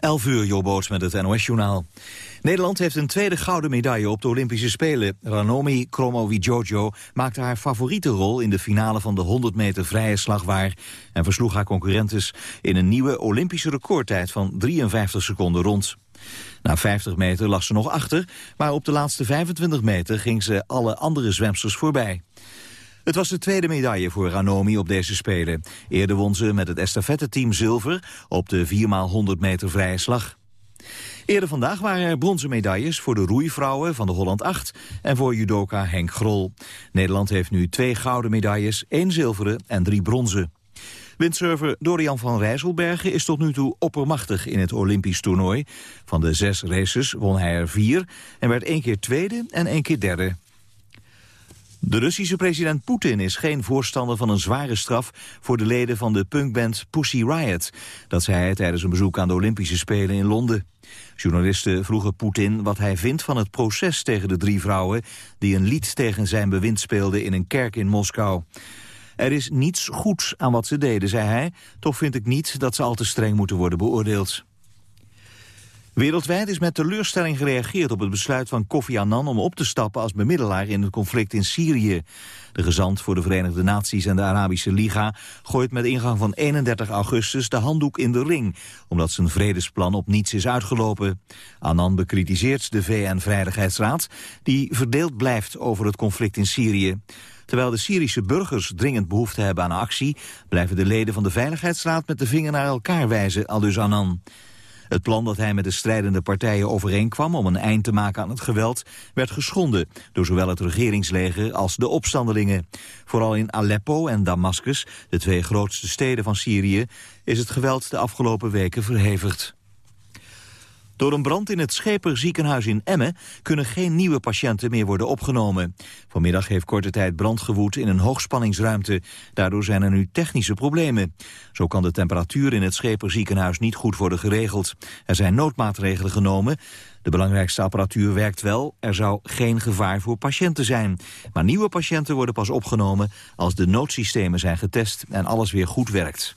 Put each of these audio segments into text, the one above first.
11 uur, Jobboots met het NOS-journaal. Nederland heeft een tweede gouden medaille op de Olympische Spelen. Ranomi Kromowidjojo maakte haar favoriete rol in de finale van de 100 meter vrije slag waar... en versloeg haar concurrentes in een nieuwe Olympische recordtijd van 53 seconden rond. Na 50 meter lag ze nog achter, maar op de laatste 25 meter ging ze alle andere zwemsters voorbij. Het was de tweede medaille voor Ranomi op deze Spelen. Eerder won ze met het estafette-team zilver op de 4x100 meter vrije slag. Eerder vandaag waren er bronzen medailles voor de roeivrouwen van de Holland 8 en voor judoka Henk Grol. Nederland heeft nu twee gouden medailles, één zilveren en drie bronzen. Windsurfer Dorian van Rijsselbergen is tot nu toe oppermachtig in het Olympisch toernooi. Van de zes races won hij er vier en werd één keer tweede en één keer derde. De Russische president Poetin is geen voorstander van een zware straf voor de leden van de punkband Pussy Riot. Dat zei hij tijdens een bezoek aan de Olympische Spelen in Londen. Journalisten vroegen Poetin wat hij vindt van het proces tegen de drie vrouwen die een lied tegen zijn bewind speelden in een kerk in Moskou. Er is niets goeds aan wat ze deden, zei hij. Toch vind ik niet dat ze al te streng moeten worden beoordeeld. Wereldwijd is met teleurstelling gereageerd op het besluit van Kofi Annan om op te stappen als bemiddelaar in het conflict in Syrië. De gezant voor de Verenigde Naties en de Arabische Liga gooit met ingang van 31 augustus de handdoek in de ring, omdat zijn vredesplan op niets is uitgelopen. Annan bekritiseert de VN-veiligheidsraad, die verdeeld blijft over het conflict in Syrië. Terwijl de Syrische burgers dringend behoefte hebben aan actie... blijven de leden van de Veiligheidsraad met de vinger naar elkaar wijzen, aldus Annan. Het plan dat hij met de strijdende partijen overeenkwam om een eind te maken aan het geweld werd geschonden door zowel het regeringsleger als de opstandelingen. Vooral in Aleppo en Damascus, de twee grootste steden van Syrië, is het geweld de afgelopen weken verhevigd. Door een brand in het Scheperziekenhuis in Emmen kunnen geen nieuwe patiënten meer worden opgenomen. Vanmiddag heeft korte tijd brand gewoed in een hoogspanningsruimte. Daardoor zijn er nu technische problemen. Zo kan de temperatuur in het Scheperziekenhuis niet goed worden geregeld. Er zijn noodmaatregelen genomen. De belangrijkste apparatuur werkt wel. Er zou geen gevaar voor patiënten zijn. Maar nieuwe patiënten worden pas opgenomen als de noodsystemen zijn getest en alles weer goed werkt.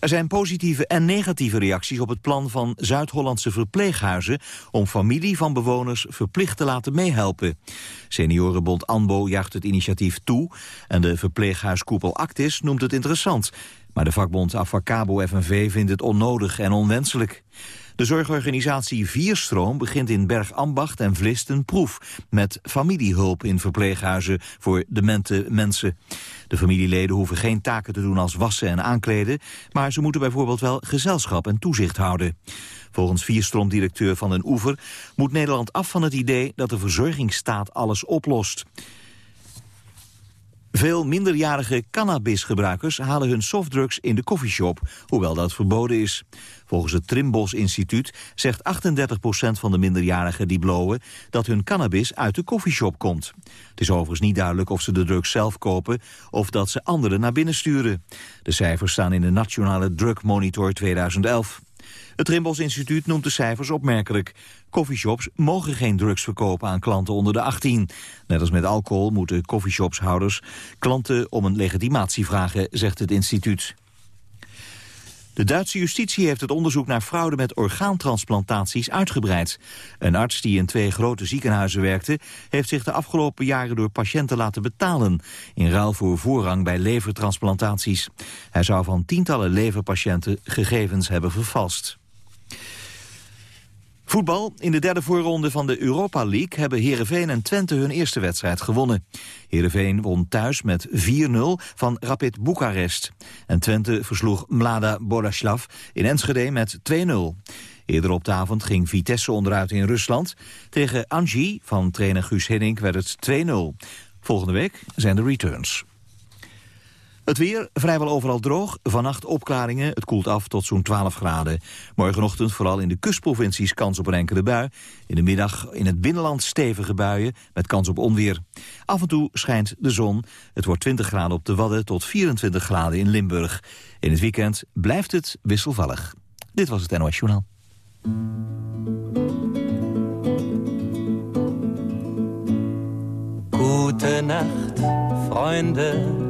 Er zijn positieve en negatieve reacties op het plan van Zuid-Hollandse verpleeghuizen om familie van bewoners verplicht te laten meehelpen. Seniorenbond ANBO jaagt het initiatief toe en de verpleeghuiskoepel Actis noemt het interessant. Maar de vakbond Avacabo FNV vindt het onnodig en onwenselijk. De zorgorganisatie Vierstroom begint in Bergambacht en Vlist een proef met familiehulp in verpleeghuizen voor demente mensen. De familieleden hoeven geen taken te doen als wassen en aankleden, maar ze moeten bijvoorbeeld wel gezelschap en toezicht houden. Volgens Vierstroom-directeur Van den Oever moet Nederland af van het idee dat de verzorgingsstaat alles oplost. Veel minderjarige cannabisgebruikers halen hun softdrugs in de koffieshop, hoewel dat verboden is. Volgens het Trimbos Instituut zegt 38% van de minderjarigen die blowen dat hun cannabis uit de koffieshop komt. Het is overigens niet duidelijk of ze de drugs zelf kopen of dat ze anderen naar binnen sturen. De cijfers staan in de Nationale Drug Monitor 2011. Het Trimbos Instituut noemt de cijfers opmerkelijk. Coffeeshops mogen geen drugs verkopen aan klanten onder de 18. Net als met alcohol moeten coffeeshopshouders klanten om een legitimatie vragen, zegt het instituut. De Duitse justitie heeft het onderzoek naar fraude met orgaantransplantaties uitgebreid. Een arts die in twee grote ziekenhuizen werkte... heeft zich de afgelopen jaren door patiënten laten betalen... in ruil voor voorrang bij levertransplantaties. Hij zou van tientallen leverpatiënten gegevens hebben vervalst. Voetbal. In de derde voorronde van de Europa League hebben Heerenveen en Twente hun eerste wedstrijd gewonnen. Heerenveen won thuis met 4-0 van Rapid Boekarest. En Twente versloeg Mlada Boleslav in Enschede met 2-0. Eerder op de avond ging Vitesse onderuit in Rusland. Tegen Anji van trainer Guus Hiddink werd het 2-0. Volgende week zijn de returns. Het weer vrijwel overal droog. Vannacht opklaringen. Het koelt af tot zo'n 12 graden. Morgenochtend vooral in de kustprovincies kans op een enkele bui. In de middag in het binnenland stevige buien met kans op onweer. Af en toe schijnt de zon. Het wordt 20 graden op de Wadden tot 24 graden in Limburg. In het weekend blijft het wisselvallig. Dit was het NOS Journaal. Gute Nacht, vrienden.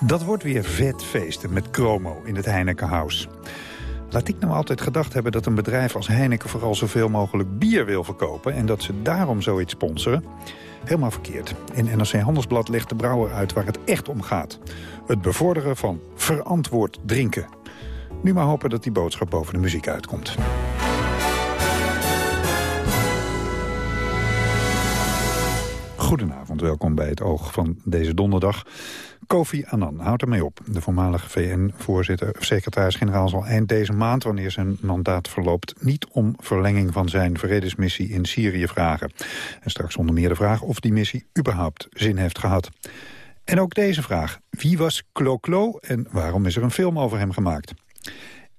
Dat wordt weer vet feesten met Chromo in het Heinekenhuis. Laat ik nou altijd gedacht hebben dat een bedrijf als Heineken... vooral zoveel mogelijk bier wil verkopen... en dat ze daarom zoiets sponsoren. Helemaal verkeerd. In NRC Handelsblad legt de brouwer uit waar het echt om gaat. Het bevorderen van verantwoord drinken. Nu maar hopen dat die boodschap boven de muziek uitkomt. Goedenavond, welkom bij het oog van deze donderdag. Kofi Annan houdt ermee op. De voormalige VN-voorzitter, secretaris-generaal zal eind deze maand... wanneer zijn mandaat verloopt, niet om verlenging van zijn vredesmissie in Syrië vragen. En straks onder meer de vraag of die missie überhaupt zin heeft gehad. En ook deze vraag. Wie was Klo Klo en waarom is er een film over hem gemaakt?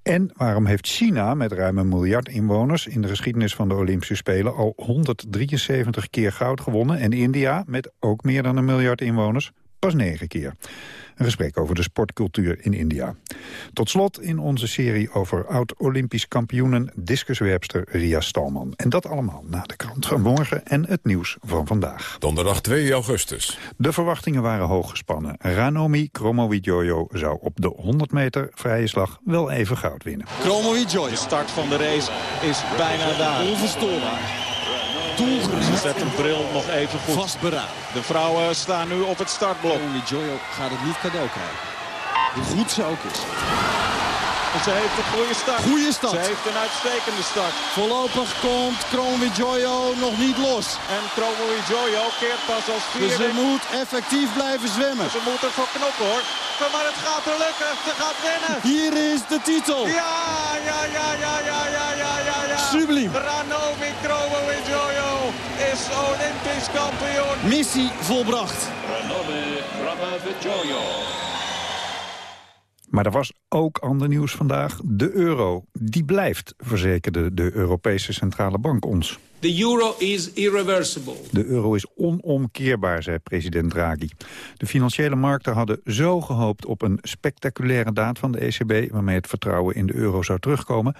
En waarom heeft China met ruim een miljard inwoners... in de geschiedenis van de Olympische Spelen al 173 keer goud gewonnen... en India, met ook meer dan een miljard inwoners, pas negen keer. Een gesprek over de sportcultuur in India. Tot slot in onze serie over oud-Olympisch kampioenen... discuswerpster Ria Stalman. En dat allemaal na de krant van morgen en het nieuws van vandaag. Donderdag 2 augustus. De verwachtingen waren hoog gespannen. Ranomi Kromowidjojo zou op de 100 meter vrije slag wel even goud winnen. Kromowidjojo. De start van de race is bijna daar. Onverstoorbaar doelgericht. Zet een bril nog even goed. Vastberaden. De vrouwen staan nu op het startblok. Jojo gaat het niet cadeau krijgen. Hoe goed ze ook is. Ze heeft een goede start. Goede start. Ze heeft een uitstekende start. Voorlopig komt Jojo nog niet los. En Kroonwit Jojo keert pas als vierde. Dus ze moet effectief blijven zwemmen. Ze moet ervoor knoppen hoor. Maar het gaat er lukken. Ze gaat winnen. Hier is de titel. Ja, ja, ja, ja, ja, ja, ja, ja. Subliem. Kroonwit Jojo is Olympisch kampioen. Missie volbracht. Maar er was ook ander nieuws vandaag. De euro, die blijft, verzekerde de Europese Centrale Bank ons. The euro is irreversible. De euro is onomkeerbaar, zei president Draghi. De financiële markten hadden zo gehoopt op een spectaculaire daad van de ECB... waarmee het vertrouwen in de euro zou terugkomen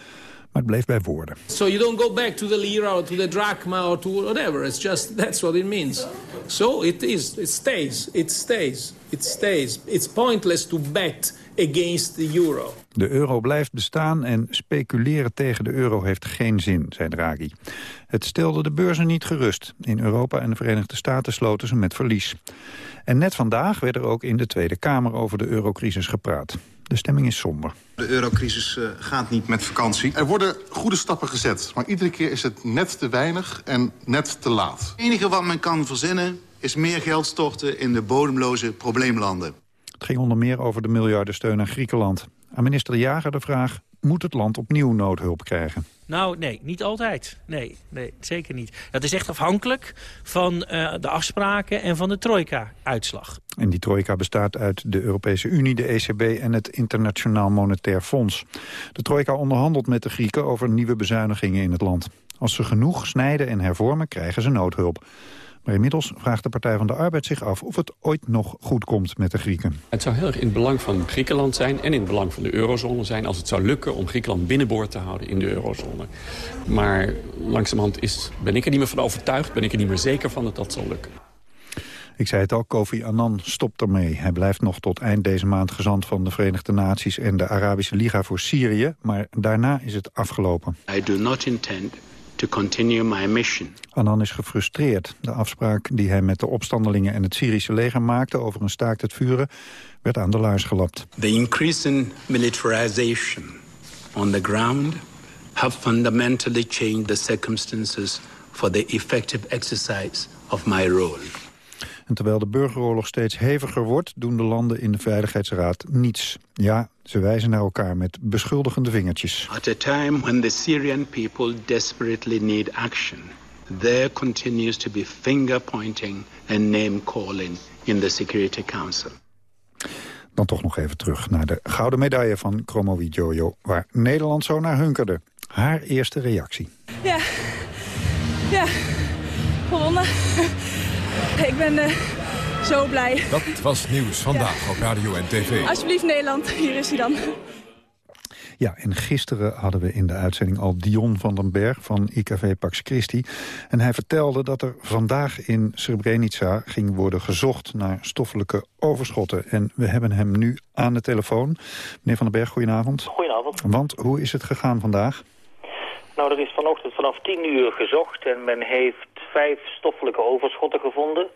het bleef bij woorden. So you don't go back to the lira or to the drachma or to whatever. It's just that's what it means. So it is. It stays. It stays. It stays. It's pointless to bet against the euro. De euro blijft bestaan en speculeren tegen de euro heeft geen zin, zei Draghi. Het stelde de beurzen niet gerust. In Europa en de Verenigde Staten sloten ze met verlies. En net vandaag werd er ook in de Tweede Kamer over de eurocrisis gepraat. De stemming is somber. De eurocrisis uh, gaat niet met vakantie. Er worden goede stappen gezet, maar iedere keer is het net te weinig en net te laat. Het enige wat men kan verzinnen is meer geld storten in de bodemloze probleemlanden. Het ging onder meer over de miljardensteun aan Griekenland. Aan minister De Jager de vraag, moet het land opnieuw noodhulp krijgen? Nou, nee, niet altijd. Nee, nee zeker niet. Dat is echt afhankelijk van uh, de afspraken en van de trojka-uitslag. En die trojka bestaat uit de Europese Unie, de ECB en het Internationaal Monetair Fonds. De trojka onderhandelt met de Grieken over nieuwe bezuinigingen in het land. Als ze genoeg snijden en hervormen, krijgen ze noodhulp. Maar inmiddels vraagt de Partij van de Arbeid zich af of het ooit nog goed komt met de Grieken. Het zou heel erg in het belang van Griekenland zijn en in het belang van de eurozone zijn... als het zou lukken om Griekenland binnenboord te houden in de eurozone. Maar langzamerhand is, ben ik er niet meer van overtuigd, ben ik er niet meer zeker van dat dat zal lukken. Ik zei het al, Kofi Annan stopt ermee. Hij blijft nog tot eind deze maand gezant van de Verenigde Naties en de Arabische Liga voor Syrië. Maar daarna is het afgelopen. I do not intend to continue my mission. Annan is gefrustreerd. De afspraak die hij met de opstandelingen en het Syrische leger maakte over een staakt het vuren werd aan de luis gelapt. The increasing militarization on the ground have fundamentally changed the circumstances for the effective exercise of my role. En terwijl de burgeroorlog steeds heviger wordt... doen de landen in de Veiligheidsraad niets. Ja, ze wijzen naar elkaar met beschuldigende vingertjes. At a time when the Syrian people desperately need action... there continues to be finger pointing and name calling in the Security Council. Dan toch nog even terug naar de gouden medaille van Chromo Jojo... waar Nederland zo naar hunkerde. Haar eerste reactie. Ja, ja, gewonnen. Ik ben uh, zo blij. Dat was nieuws vandaag op radio en tv. Alsjeblieft Nederland, hier is hij dan. Ja, en gisteren hadden we in de uitzending al Dion van den Berg van IKV Pax Christi. En hij vertelde dat er vandaag in Srebrenica ging worden gezocht naar stoffelijke overschotten. En we hebben hem nu aan de telefoon. Meneer van den Berg, goedenavond. Goedenavond. Want hoe is het gegaan vandaag? Nou, er is vanochtend vanaf 10 uur gezocht en men heeft vijf stoffelijke overschotten gevonden.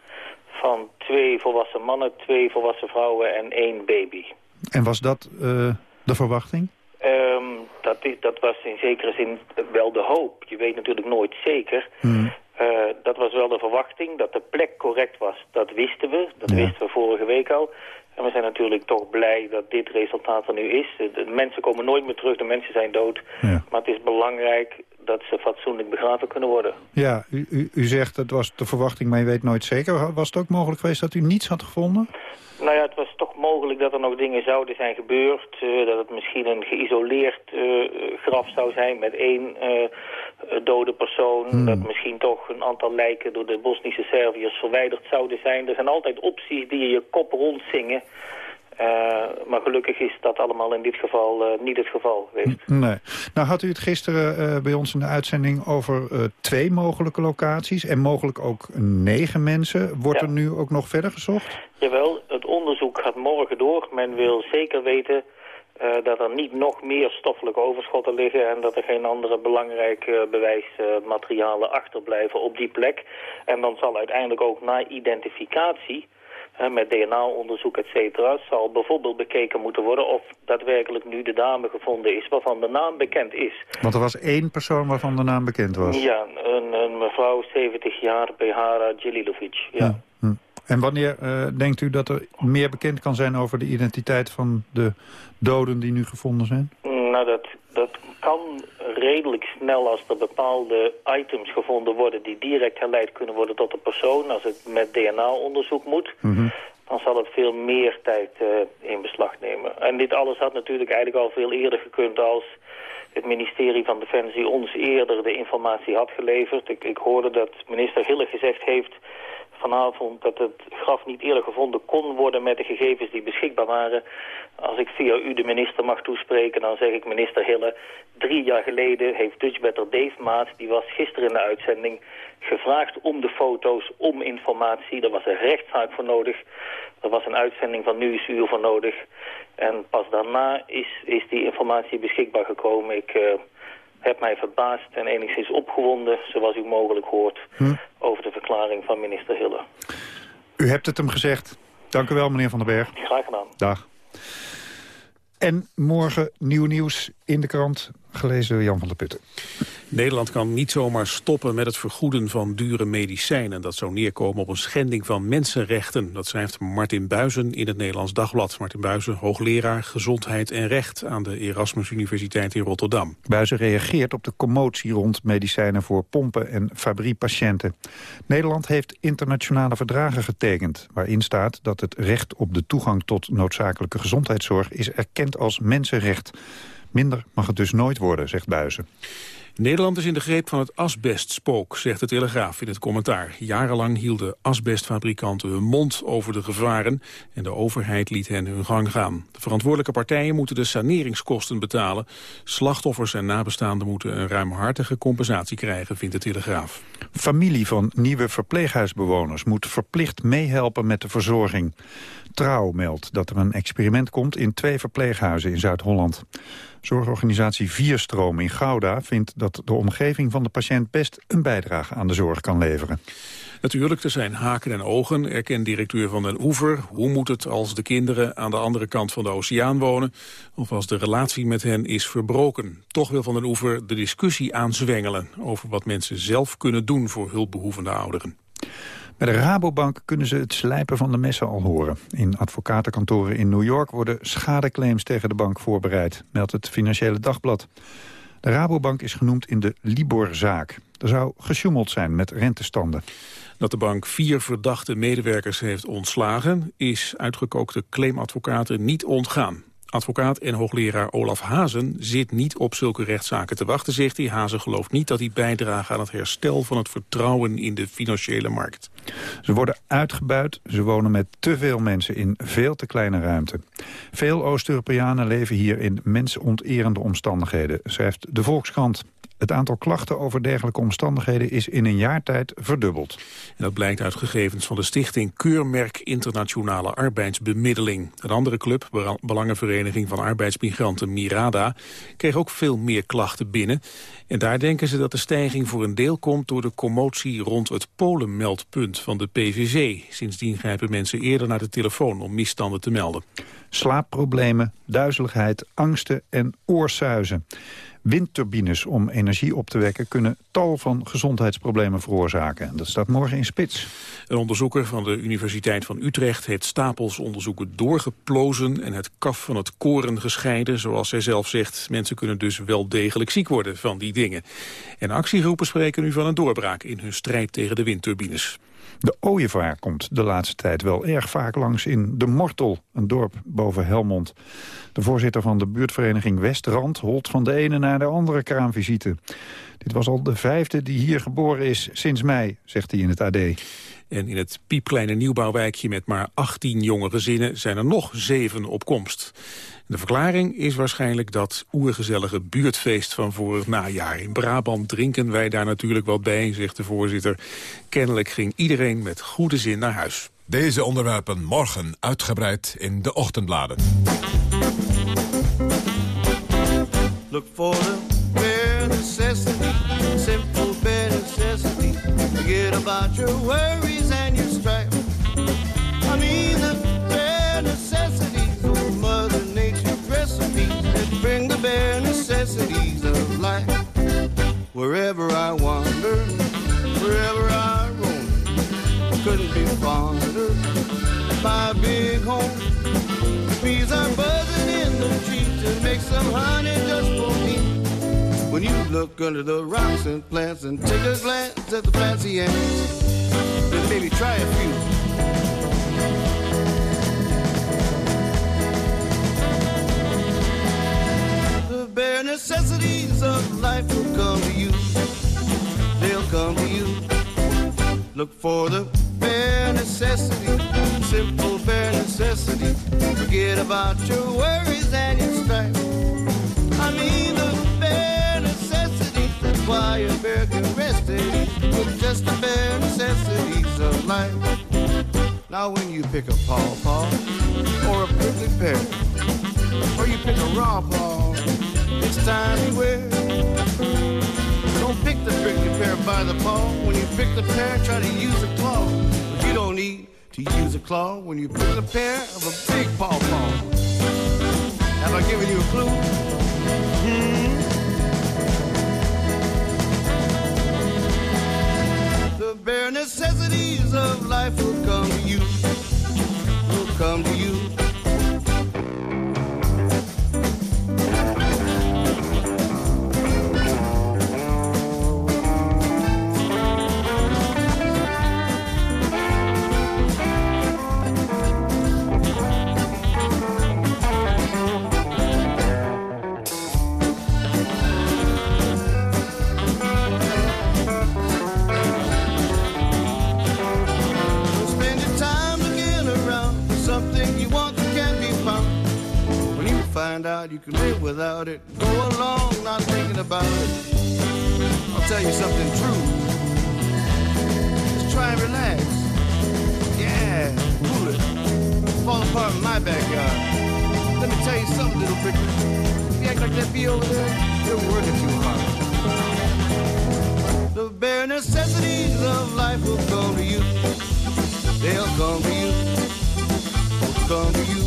Van twee volwassen mannen, twee volwassen vrouwen en één baby. En was dat uh, de verwachting? Um, dat, is, dat was in zekere zin wel de hoop. Je weet natuurlijk nooit zeker. Hmm. Uh, dat was wel de verwachting. Dat de plek correct was, dat wisten we. Dat ja. wisten we vorige week al. En we zijn natuurlijk toch blij dat dit resultaat er nu is. De, de mensen komen nooit meer terug, de mensen zijn dood. Ja. Maar het is belangrijk dat ze fatsoenlijk begraven kunnen worden. Ja, u, u, u zegt dat was de verwachting, maar je weet nooit zeker. Was het ook mogelijk geweest dat u niets had gevonden? Nou ja, het was toch mogelijk dat er nog dingen zouden zijn gebeurd. Uh, dat het misschien een geïsoleerd uh, graf zou zijn met één uh, dode persoon. Hmm. Dat misschien toch een aantal lijken door de Bosnische Serviërs verwijderd zouden zijn. Er zijn altijd opties die je je kop rondzingen. Uh, maar gelukkig is dat allemaal in dit geval uh, niet het geval geweest. Nee. Nou had u het gisteren uh, bij ons in de uitzending over twee mogelijke locaties... en mogelijk ook negen mensen. Wordt ja. er nu ook nog verder gezocht? Jawel, het onderzoek gaat morgen door. Men wil zeker weten dat er niet nog meer stoffelijke overschotten liggen... en dat er geen andere belangrijke bewijsmaterialen achterblijven op die plek. En dan zal uiteindelijk ook na identificatie met DNA-onderzoek, et cetera, zal bijvoorbeeld bekeken moeten worden of daadwerkelijk nu de dame gevonden is waarvan de naam bekend is. Want er was één persoon waarvan de naam bekend was? Ja, een, een mevrouw, 70 jaar, Behara Djelilovic. Ja. ja. Hm. En wanneer uh, denkt u dat er meer bekend kan zijn over de identiteit van de doden die nu gevonden zijn? Nou, dat, dat kan redelijk snel als er bepaalde items gevonden worden... die direct geleid kunnen worden tot de persoon. Als het met DNA-onderzoek moet, mm -hmm. dan zal het veel meer tijd uh, in beslag nemen. En dit alles had natuurlijk eigenlijk al veel eerder gekund... als het ministerie van Defensie ons eerder de informatie had geleverd. Ik, ik hoorde dat minister Hille gezegd heeft vanavond dat het graf niet eerder gevonden kon worden met de gegevens die beschikbaar waren. Als ik via u de minister mag toespreken, dan zeg ik minister Hille... drie jaar geleden heeft Dutchbetter Dave Maat, die was gisteren in de uitzending... gevraagd om de foto's, om informatie. Er was een rechtszaak voor nodig. Er was een uitzending van Nieuwsuur voor nodig. En pas daarna is, is die informatie beschikbaar gekomen. Ik... Uh, heb mij verbaasd en enigszins opgewonden, zoals u mogelijk hoort, hm? over de verklaring van minister Hille. U hebt het hem gezegd. Dank u wel, meneer Van den Berg. Graag gedaan. Dag. En morgen nieuw nieuws in de krant, gelezen door Jan van der Putten. Nederland kan niet zomaar stoppen met het vergoeden van dure medicijnen. Dat zou neerkomen op een schending van mensenrechten. Dat schrijft Martin Buizen in het Nederlands Dagblad. Martin Buizen, hoogleraar gezondheid en recht aan de Erasmus Universiteit in Rotterdam. Buizen reageert op de commotie rond medicijnen voor pompen en fabriepatiënten. Nederland heeft internationale verdragen getekend... waarin staat dat het recht op de toegang tot noodzakelijke gezondheidszorg... is erkend als mensenrecht. Minder mag het dus nooit worden, zegt Buizen. Nederland is in de greep van het asbestspook, zegt de Telegraaf in het commentaar. Jarenlang hielden asbestfabrikanten hun mond over de gevaren... en de overheid liet hen hun gang gaan. De verantwoordelijke partijen moeten de saneringskosten betalen. Slachtoffers en nabestaanden moeten een ruimhartige compensatie krijgen, vindt de Telegraaf. Familie van nieuwe verpleeghuisbewoners moet verplicht meehelpen met de verzorging. Trouw meldt dat er een experiment komt in twee verpleeghuizen in Zuid-Holland. Zorgorganisatie Vierstroom in Gouda vindt dat de omgeving van de patiënt best een bijdrage aan de zorg kan leveren. Natuurlijk, er zijn haken en ogen, erkent directeur van den Oever. Hoe moet het als de kinderen aan de andere kant van de oceaan wonen... of als de relatie met hen is verbroken? Toch wil van den Oever de discussie aanzwengelen... over wat mensen zelf kunnen doen voor hulpbehoevende ouderen. Bij de Rabobank kunnen ze het slijpen van de messen al horen. In advocatenkantoren in New York worden schadeclaims tegen de bank voorbereid, meldt het Financiële Dagblad. De Rabobank is genoemd in de Libor-zaak. Er zou gesjoemeld zijn met rentestanden. Dat de bank vier verdachte medewerkers heeft ontslagen... is uitgekookte claimadvocaten niet ontgaan. Advocaat en hoogleraar Olaf Hazen zit niet op zulke rechtszaken te wachten, zegt hij. Hazen gelooft niet dat hij bijdraagt aan het herstel van het vertrouwen in de financiële markt. Ze worden uitgebuit, ze wonen met te veel mensen in veel te kleine ruimte. Veel Oost-Europeanen leven hier in mensonterende omstandigheden, schrijft de Volkskrant. Het aantal klachten over dergelijke omstandigheden is in een jaar tijd verdubbeld. En dat blijkt uit gegevens van de stichting Keurmerk Internationale Arbeidsbemiddeling. Een andere club, Belangenvereniging van Arbeidsmigranten Mirada, kreeg ook veel meer klachten binnen. En daar denken ze dat de stijging voor een deel komt door de commotie rond het Polenmeldpunt van de PVV. Sindsdien grijpen mensen eerder naar de telefoon om misstanden te melden. Slaapproblemen, duizeligheid, angsten en oorsuizen. Windturbines om energie op te wekken kunnen tal van gezondheidsproblemen veroorzaken. Dat staat morgen in spits. Een onderzoeker van de Universiteit van Utrecht heeft stapels onderzoeken doorgeplozen en het kaf van het koren gescheiden. Zoals zij zelf zegt, mensen kunnen dus wel degelijk ziek worden van die dingen. En actiegroepen spreken nu van een doorbraak in hun strijd tegen de windturbines. De ooievaar komt de laatste tijd wel erg vaak langs in De Mortel, een dorp boven Helmond. De voorzitter van de buurtvereniging Westrand holt van de ene naar de andere kraamvisite. Dit was al de vijfde die hier geboren is sinds mei, zegt hij in het AD. En in het piepkleine nieuwbouwwijkje met maar 18 jonge gezinnen zijn er nog zeven op komst. De verklaring is waarschijnlijk dat oergezellige buurtfeest van vorig najaar. In Brabant drinken wij daar natuurlijk wat bij, zegt de voorzitter. Kennelijk ging iedereen met goede zin naar huis. Deze onderwerpen morgen uitgebreid in de ochtendbladen. Look for the bare necessity, simple bare necessity. Forget about your worries Wherever I wander, wherever I roam, couldn't be fonder. My big home, bees are buzzing in the trees to make some honey just for me. When you look under the rocks and plants and take a glance at the fancy ants, then maybe try a few. Necessities of life will come to you. They'll come to you. Look for the bare necessity, simple bare necessity. Forget about your worries and your strife. I mean the bare necessities. That's why a bear can rest it with just the bare necessities of life. Now when you pick a pawpaw or a prickly pear, or you pick a raw paw, it's time to wear. Don't pick the prickly pear by the paw. When you pick the pear, try to use a claw. But you don't need to use a claw when you pick a pear of a big pawpaw. Have I given you a clue? Hmm? The bare necessities of life will come to you. Will come to you. Without it, go along not thinking about it. I'll tell you something true. Just try and relax. Yeah, cool it. Fall apart in my backyard. Let me tell you something, little prick. If you act like that bee over there, you're working too hard. The bare necessities of life will come to you. They'll come to you. Come to you.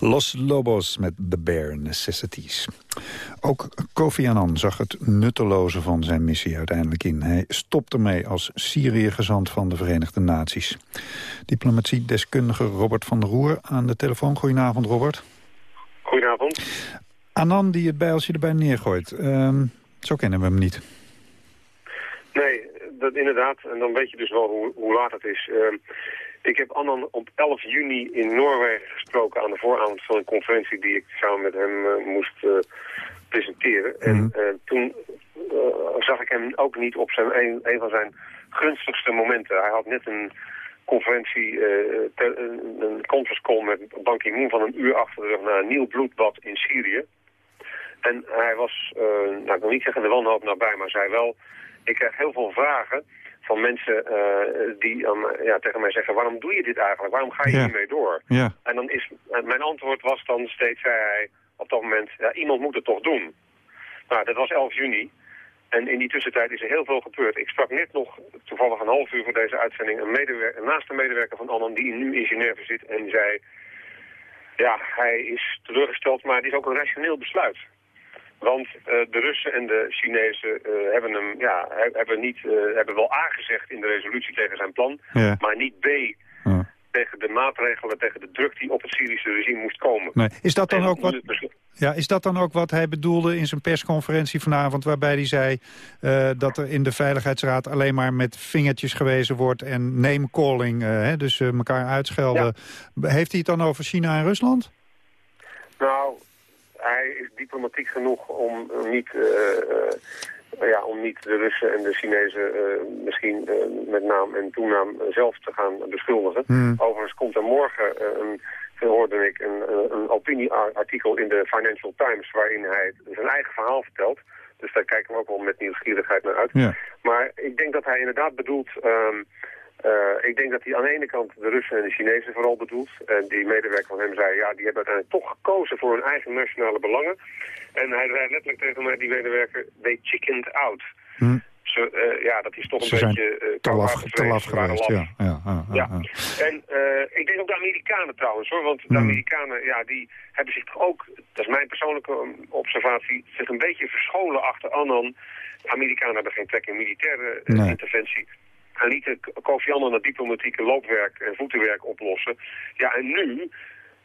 Los Lobos met The Bare Necessities. Ook Kofi Annan zag het nutteloze van zijn missie uiteindelijk in. Hij stopt ermee als Syrië-gezant van de Verenigde Naties. Diplomatie-deskundige Robert van der Roer aan de telefoon. Goedenavond, Robert. Goedenavond. Annan die het bijltje erbij neergooit. Ehm, zo kennen we hem niet. Nee, dat inderdaad. En dan weet je dus wel hoe, hoe laat het is. Ehm, ik heb Annan op 11 juni in Noorwegen gesproken aan de vooravond van een conferentie die ik samen met hem uh, moest uh, presenteren. En uh, toen zag ik hem ook niet op zijn, een, een, van zijn gunstigste momenten. Hij had net een conferentie, te, een, een conference call met Ban Ki-moon van een uur achter de rug naar een nieuw bloedbad in Syrië. En hij was, nou ik wil niet zeggen de wanhoop nabij, maar zei wel, ik krijg heel veel vragen van mensen uh, die um, ja, tegen mij zeggen, waarom doe je dit eigenlijk? Waarom ga je Ja. hiermee door? Ja. En dan is, mijn antwoord was dan steeds, zei hij op dat moment, ja, iemand moet het toch doen. Nou, dat was 11 juni. En in die tussentijd is er heel veel gebeurd. Ik sprak net nog, toevallig een half uur voor deze uitzending, een, medewerker, een naaste medewerker van Annan die nu in Genève zit. En zei, ja, hij is teleurgesteld, maar het is ook een rationeel besluit. Want eh, de Russen en de Chinezen eh, hebben hem, ja, he- hebben, niet, eh, hebben wel A gezegd in de resolutie tegen zijn plan, Ja. maar niet B tegen de maatregelen, tegen de druk die op het Syrische regime moest komen. Nee. Is dat dan En ook wat... Ja, is dat dan ook wat hij bedoelde in zijn persconferentie vanavond... waarbij hij zei dat er in de Veiligheidsraad alleen maar met vingertjes gewezen wordt... en name-calling, dus elkaar uitschelden. Heeft hij het dan over China en Rusland? Nou, hij is diplomatiek genoeg om niet, eh, eh, ja, om niet de Russen en de Chinezen eh, misschien met naam en toenaam zelf te gaan beschuldigen. Hmm. Overigens komt er morgen, een, hoorde ik, een, een opinieartikel in de Financial Times waarin hij zijn eigen verhaal vertelt. Dus daar kijken we ook wel met nieuwsgierigheid naar uit. Ja. Maar ik denk dat hij inderdaad bedoelt... ehm, eh, ik denk dat hij aan de ene kant de Russen en de Chinezen vooral bedoelt. En die medewerker van hem zei, ja, die hebben uiteindelijk toch gekozen voor hun eigen nationale belangen. En hij zei letterlijk tegen mij, die medewerker, they chickened out. Hm. Eh, ja, dat is toch een Ze beetje... eh, te laf, te laf geweest, ja. ja, ja. En ik denk ook de Amerikanen trouwens hoor, want de Hmm. Amerikanen, ja, die hebben zich toch ook, dat is mijn persoonlijke um, observatie, zich een beetje verscholen achter Annan. De Amerikanen hebben geen trek in militaire Nee. interventie. Hij liet de Kofi Annan het diplomatieke loopwerk en voetenwerk oplossen. Ja, en nu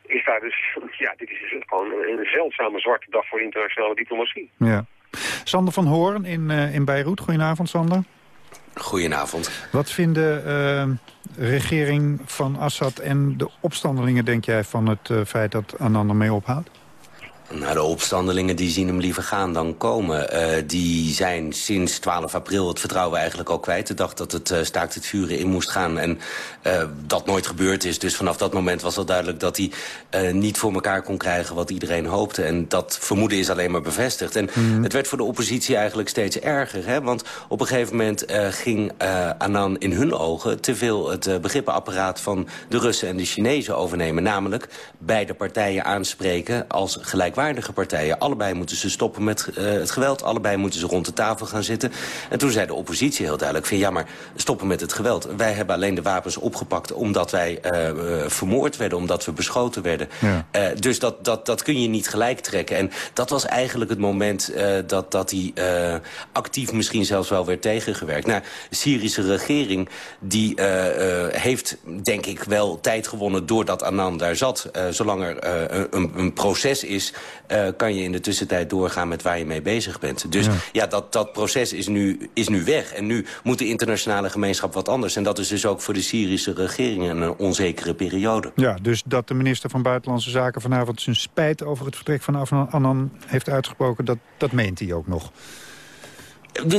is daar dus, ja, dit is dus gewoon een, een zeldzame zwarte dag voor internationale diplomatie. Ja. Sander van Hoorn in, eh, in Beirut. Goedenavond, Sander. Goedenavond. Wat vinden eh, regering van Assad en de opstandelingen, denk jij, van het eh, feit dat Annan ermee ophoudt? Nou, de opstandelingen die zien hem liever gaan dan komen. Eh, die zijn sinds 12 april het vertrouwen eigenlijk al kwijt. De dag dat het eh, staakt het vuren in moest gaan. En eh, dat nooit gebeurd is. Dus vanaf dat moment was al duidelijk dat hij niet voor elkaar kon krijgen wat iedereen hoopte. En dat vermoeden is alleen maar bevestigd. En Mhm. het werd voor de oppositie eigenlijk steeds erger. Hè? Want op een gegeven moment ging Annan in hun ogen te veel het begrippenapparaat van de Russen en de Chinezen overnemen. Namelijk beide partijen aanspreken als gelijkwaardige partijen. Allebei moeten ze stoppen met eh, het geweld. Allebei moeten ze rond de tafel gaan zitten. En toen zei de oppositie heel duidelijk van ja, maar stoppen met het geweld. Wij hebben alleen de wapens opgepakt omdat wij eh, eh, vermoord werden, omdat we beschoten werden. Ja. Dus dat, dat, dat kun je niet gelijk trekken. En dat was eigenlijk het moment dat, dat eh, actief misschien zelfs wel werd tegengewerkt. Nou, de Syrische regering die heeft denk ik wel tijd gewonnen doordat Annan daar zat. Zolang er een, een proces is, eh, kan je in de tussentijd doorgaan met waar je mee bezig bent. Dus Ja. ja, dat, dat proces is nu, is nu weg. En nu moet de internationale gemeenschap wat anders. En dat is dus ook voor de Syrische regering een onzekere periode. Ja, dus dat de minister van Buitenlandse Zaken vanavond zijn spijt over het vertrek van Annan heeft uitgesproken, dat, dat meent hij ook nog.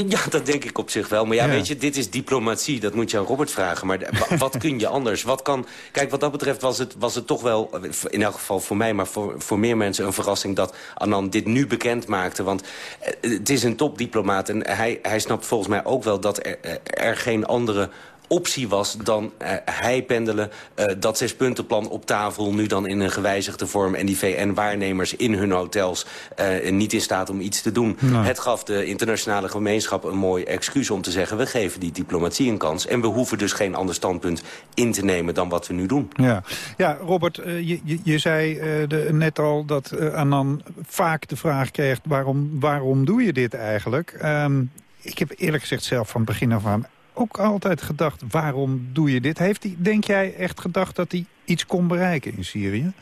Ja, dat denk ik op zich wel. Maar ja, Ja. weet je, dit is diplomatie. Dat moet je aan Robert vragen. Maar wat kun je anders? Wat kan... Kijk, wat dat betreft was het, was het toch wel... in elk geval voor mij, maar voor, voor meer mensen... een verrassing dat Annan dit nu bekend maakte. Want eh, het is een topdiplomaat. En hij, hij snapt volgens mij ook wel dat er, er geen andere optie was dan uh, hij pendelen. Uh, dat zespuntenplan op tafel, nu dan in een gewijzigde vorm... en die VN-waarnemers in hun hotels uh, niet in staat om iets te doen. Nee. Het gaf de internationale gemeenschap een mooi excuus om te zeggen... we geven die diplomatie een kans en we hoeven dus geen ander standpunt in te nemen... dan wat we nu doen. Ja, ja Robert, je, je, je zei de, net al dat Annan vaak de vraag kreeg... waarom, waarom doe je dit eigenlijk? Um, ik heb eerlijk gezegd zelf van begin af aan ook altijd gedacht, waarom doe je dit? Heeft hij, denk jij, echt gedacht dat hij iets kon bereiken in Syrië?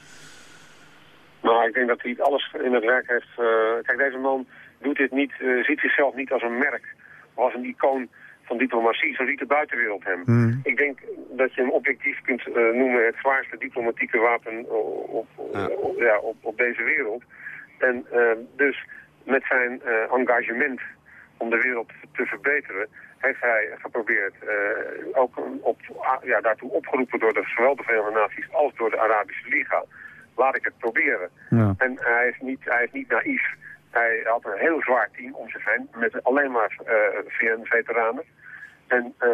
Nou, ik denk dat hij alles in het werk heeft... Uh, kijk, deze man doet dit niet, uh, ziet zichzelf niet als een merk. Of als een icoon van diplomatie. Zo ziet de buitenwereld hem. Mm. Ik denk dat je hem objectief kunt uh, noemen het zwaarste diplomatieke wapen op, ja. Op, ja, op, op, deze wereld. En dus met zijn engagement om de wereld te verbeteren heeft hij geprobeerd, uh, ook op, ja, daartoe opgeroepen door de, zowel de Verenigde Naties als door de Arabische Liga. Laat ik het proberen. Ja. En hij is, niet, hij is niet naïef. Hij had een heel zwaar team om zich heen met alleen maar uh, VN-veteranen. En uh,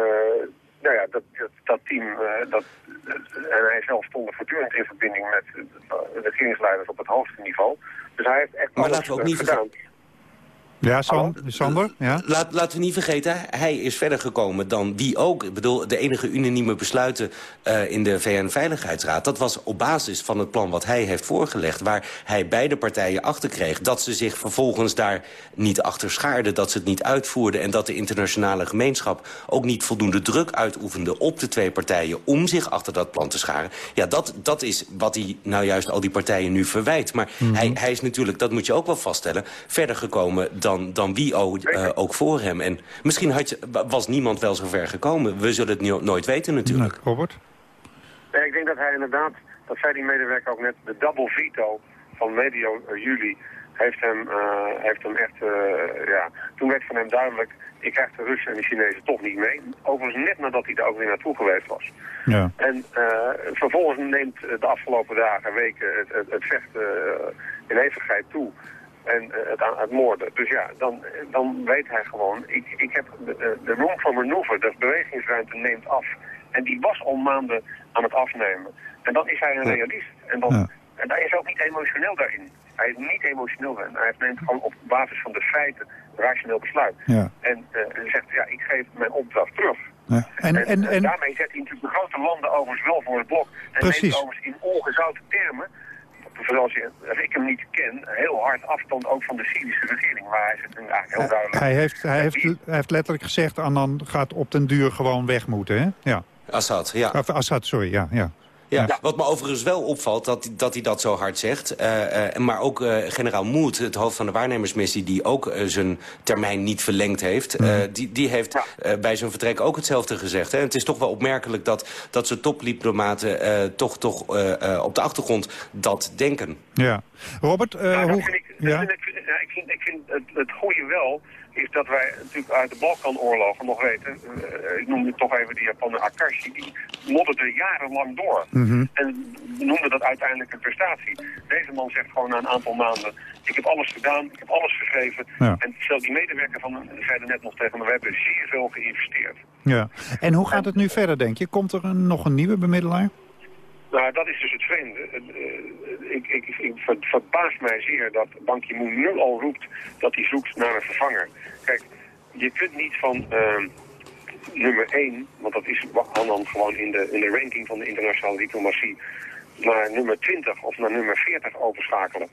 nou ja, dat, dat, dat team, dat, en hij zelf stond voortdurend in verbinding met de regeringsleiders op het hoogste niveau. Dus hij heeft echt maar alles ook niet gedaan. Ja, Sander? Ja? Laat, laten we niet vergeten, hij is verder gekomen dan wie ook. Ik bedoel, de enige unanieme besluiten uh, in de VN-veiligheidsraad... dat was op basis van het plan wat hij heeft voorgelegd... waar hij beide partijen achter kreeg. Dat ze zich vervolgens daar niet achter schaarden, dat ze het niet uitvoerden... en dat de internationale gemeenschap ook niet voldoende druk uitoefende... op de twee partijen om zich achter dat plan te scharen. Ja, dat, dat is wat hij nou juist al die partijen nu verwijt. Maar mm -hmm. hij, hij is natuurlijk, dat moet je ook wel vaststellen... verder gekomen dan, dan wie ook, uh, ook voor hem. En misschien had je, was niemand wel zo ver gekomen. We zullen het nooit weten natuurlijk. Nee, Robert? Nee, ik denk dat hij inderdaad, dat zei die medewerker ook net, de double veto van medio uh, juli heeft hem, uh, heeft hem echt, ja, toen werd van hem duidelijk, ik krijg de Russen en de Chinezen toch niet mee. Overigens net nadat hij daar ook weer naartoe geweest was. Ja. En vervolgens neemt de afgelopen dagen, weken het, het, het vechten in hevigheid toe en uh, het, het moorden. Dus ja, dan, dan weet hij gewoon, ik, ik heb de, de room for maneuver, de bewegingsruimte neemt af. En die was al maanden aan het afnemen. En dan is hij een realist. En, dan, ja. en hij is ook niet emotioneel daarin. Hij is niet emotioneel daarin. Hij neemt gewoon op basis van de feiten een rationeel besluit. Ja. En uh, zegt, ja, ik geef mijn opdracht terug. Ja. En, en, en, en, daarmee zet hij natuurlijk de grote landen overigens wel voor het blok. En Precies. neemt overigens in ongezouten termen zoals je, als ik hem niet ken, heel hard afstand ook van de Syrische regering. Maar hij zit eigenlijk heel duidelijk... Hij heeft, hij heeft, hij heeft letterlijk gezegd, Annan gaat op den duur gewoon weg moeten, hè? Ja. Assad, ja. Of Assad, sorry, ja. ja. Ja, ja, wat me overigens wel opvalt, dat, dat hij dat zo hard zegt. Uh, uh, maar ook uh, generaal Moed, het hoofd van de waarnemersmissie... die ook zijn termijn niet verlengd heeft... Mm. die, die heeft bij zijn vertrek ook hetzelfde gezegd. Hè. En het is toch wel opmerkelijk dat, dat zijn topdiplomaten... toch, toch op de achtergrond dat denken. Ja. Robert, ja, hoe... Vind ik, ja? vind ik, ik, vind, ik vind het, het goede wel is dat wij natuurlijk uit de Balkanoorlogen nog weten... Uh, ik noemde toch even die Japaner Akashi, die modderde jarenlang door. Mm -hmm. En noemde dat uiteindelijk een prestatie. Deze man zegt gewoon na een aantal maanden... ik heb alles gedaan, ik heb alles gegeven. Ja. En zelfs die medewerker van zeiden net nog tegen me... we hebben zeer veel geïnvesteerd. Ja. En hoe gaat het nu verder, denk je? Komt er een, nog een nieuwe bemiddelaar? Nou, dat is dus het vreemde. Ik, ik, ik verbaast mij zeer dat Ban Ki-moon nu al roept dat hij zoekt naar een vervanger. Kijk, je kunt niet van uh, nummer 1, want dat is dan gewoon in de, in de ranking van de internationale diplomatie, naar nummer 20 of naar nummer 40 overschakelen.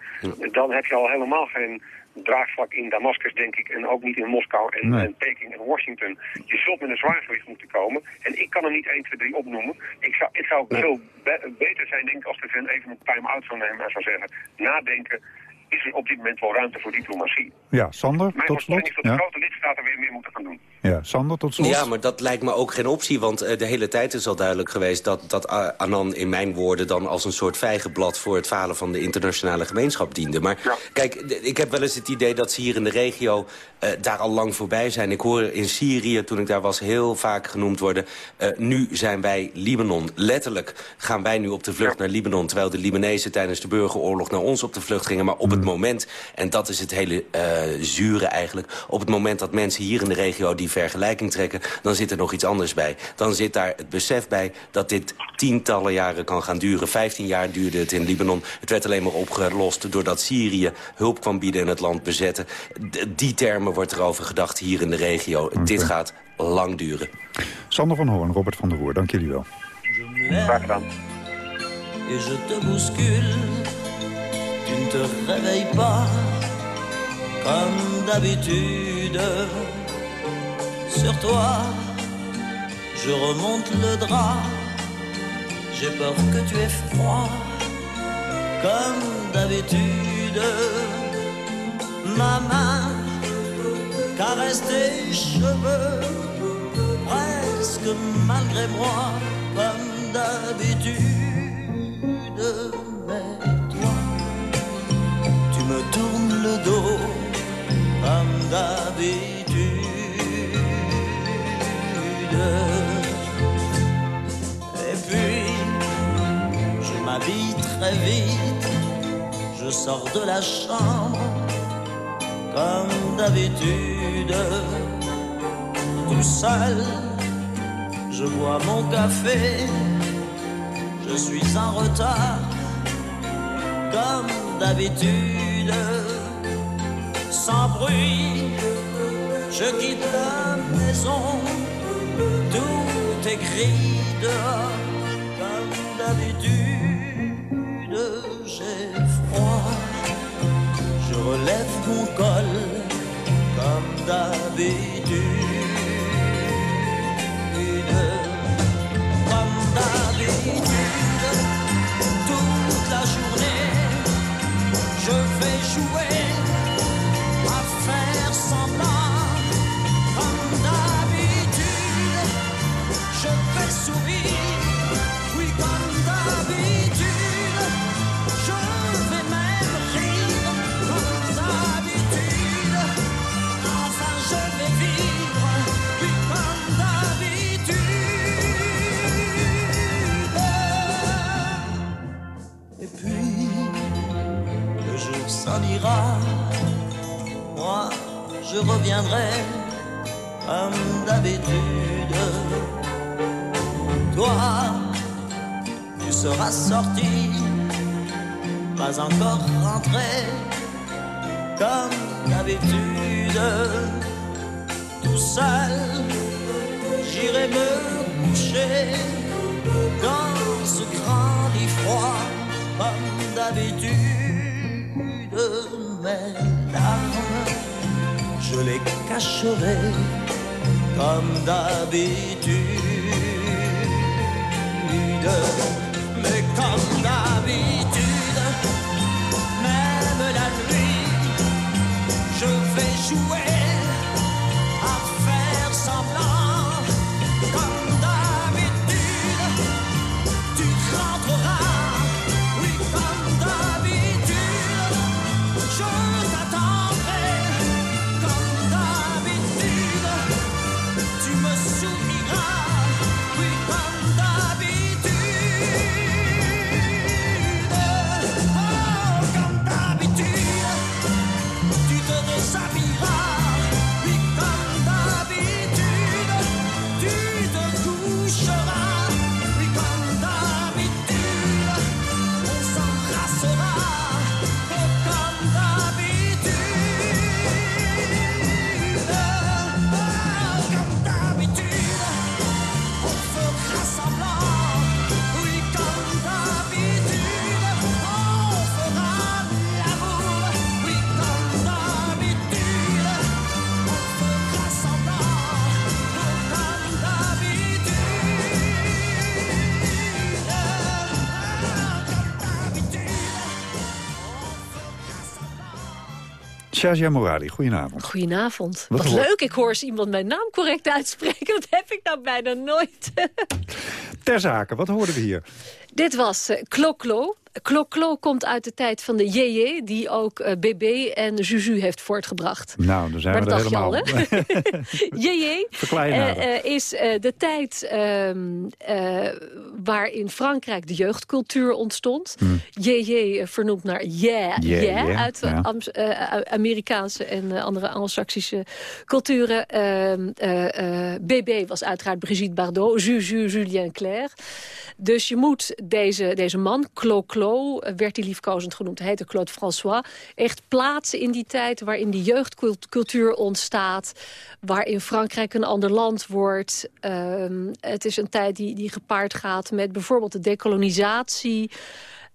Dan heb je al helemaal geen draagvlak in Damascus, denk ik, en ook niet in Moskou en, nee. en Peking en Washington. Je zult met een zwaargewicht moeten komen. En ik kan er niet 1, 2, 3 opnoemen. Ik zou, het zou nee. veel be beter zijn, denk ik, als de VN even een time-out zou nemen en zou zeggen, nadenken, is er op dit moment wel ruimte voor diplomatie. Ja, Sander, Mijn tot slot. is dat de ja. grote lidstaten weer meer moeten gaan doen. Ja, Sander, tot slot. Ja, maar dat lijkt me ook geen optie, want uh, de hele tijd is al duidelijk geweest... dat, dat Annan in mijn woorden dan als een soort vijgenblad... voor het falen van de internationale gemeenschap diende. Maar ja. kijk, ik heb wel eens het idee dat ze hier in de regio uh, daar al lang voorbij zijn. Ik hoor in Syrië, toen ik daar was, heel vaak genoemd worden... Uh, nu zijn wij Libanon. Letterlijk gaan wij nu op de vlucht ja. naar Libanon... terwijl de Libanezen tijdens de burgeroorlog naar ons op de vlucht gingen. Maar op het het moment, en dat is het hele uh, zure eigenlijk... op het moment dat mensen hier in de regio die vergelijking trekken... dan zit er nog iets anders bij. Dan zit daar het besef bij dat dit tientallen jaren kan gaan duren. Vijftien jaar duurde het in Libanon. Het werd alleen maar opgelost doordat Syrië hulp kwam bieden en het land bezetten. die termen wordt erover gedacht hier in de regio. Dit gaat lang duren. Sander van Hoorn, Robert van der Woer, dank jullie wel. Graag gedaan. Et je te bouscule, tu ne te réveilles pas comme d'habitude. Sur toi, je remonte le drap, j'ai peur que tu aies froid comme d'habitude. Ma main caresse tes cheveux, presque malgré moi, comme d'habitude. Très vite, je sors de la chambre comme d'habitude, tout seul, je bois mon café, je suis en retard, comme d'habitude, sans bruit, je quitte la maison, tout est gris dehors, comme d'habitude, relève mon col comme d'habitude. Comme d'habitude, toute la journée, je vais moi je reviendrai comme d'habitude. Toi, tu seras sorti, pas encore rentré comme d'habitude. Tout seul, j'irai me coucher dans ce grand lit froid comme d'habitude. Mes larmes, je les cacherai comme d'habitude. Mais comme d'habitude, même la nuit, je vais jouer Shazia Moradi, goedenavond. Goedenavond. Wat Wat, leuk, ik hoor eens iemand mijn naam correct uitspreken. Dat heb ik nou bijna nooit. Ter zake, wat hoorden we hier? Dit was eh, Kloklo komt uit de tijd van de JJ... die ook eh, BB en Juju heeft voortgebracht. Nou, dan zijn Maar we dat er helemaal. al, hè? JJ je eh, eh, is eh, de tijd ehm, eh, waar in Frankrijk de jeugdcultuur ontstond. JJ eh, vernoemd naar yeah, Yeah, yeah, yeah, uit ja. Eh, Amerikaanse en eh, andere Anglo-Saxische culturen. Ehm, eh, eh, BB was uiteraard Brigitte Bardot, Juju, Julien Clerc. Dus je moet deze, deze man, Clo-Clo, werd hij liefkozend genoemd, hij heette Claude François, echt plaatsen in die tijd waarin die jeugdcultuur ontstaat, waarin Frankrijk een ander land wordt. Ehm, het is een tijd die, die gepaard gaat met bijvoorbeeld de decolonisatie,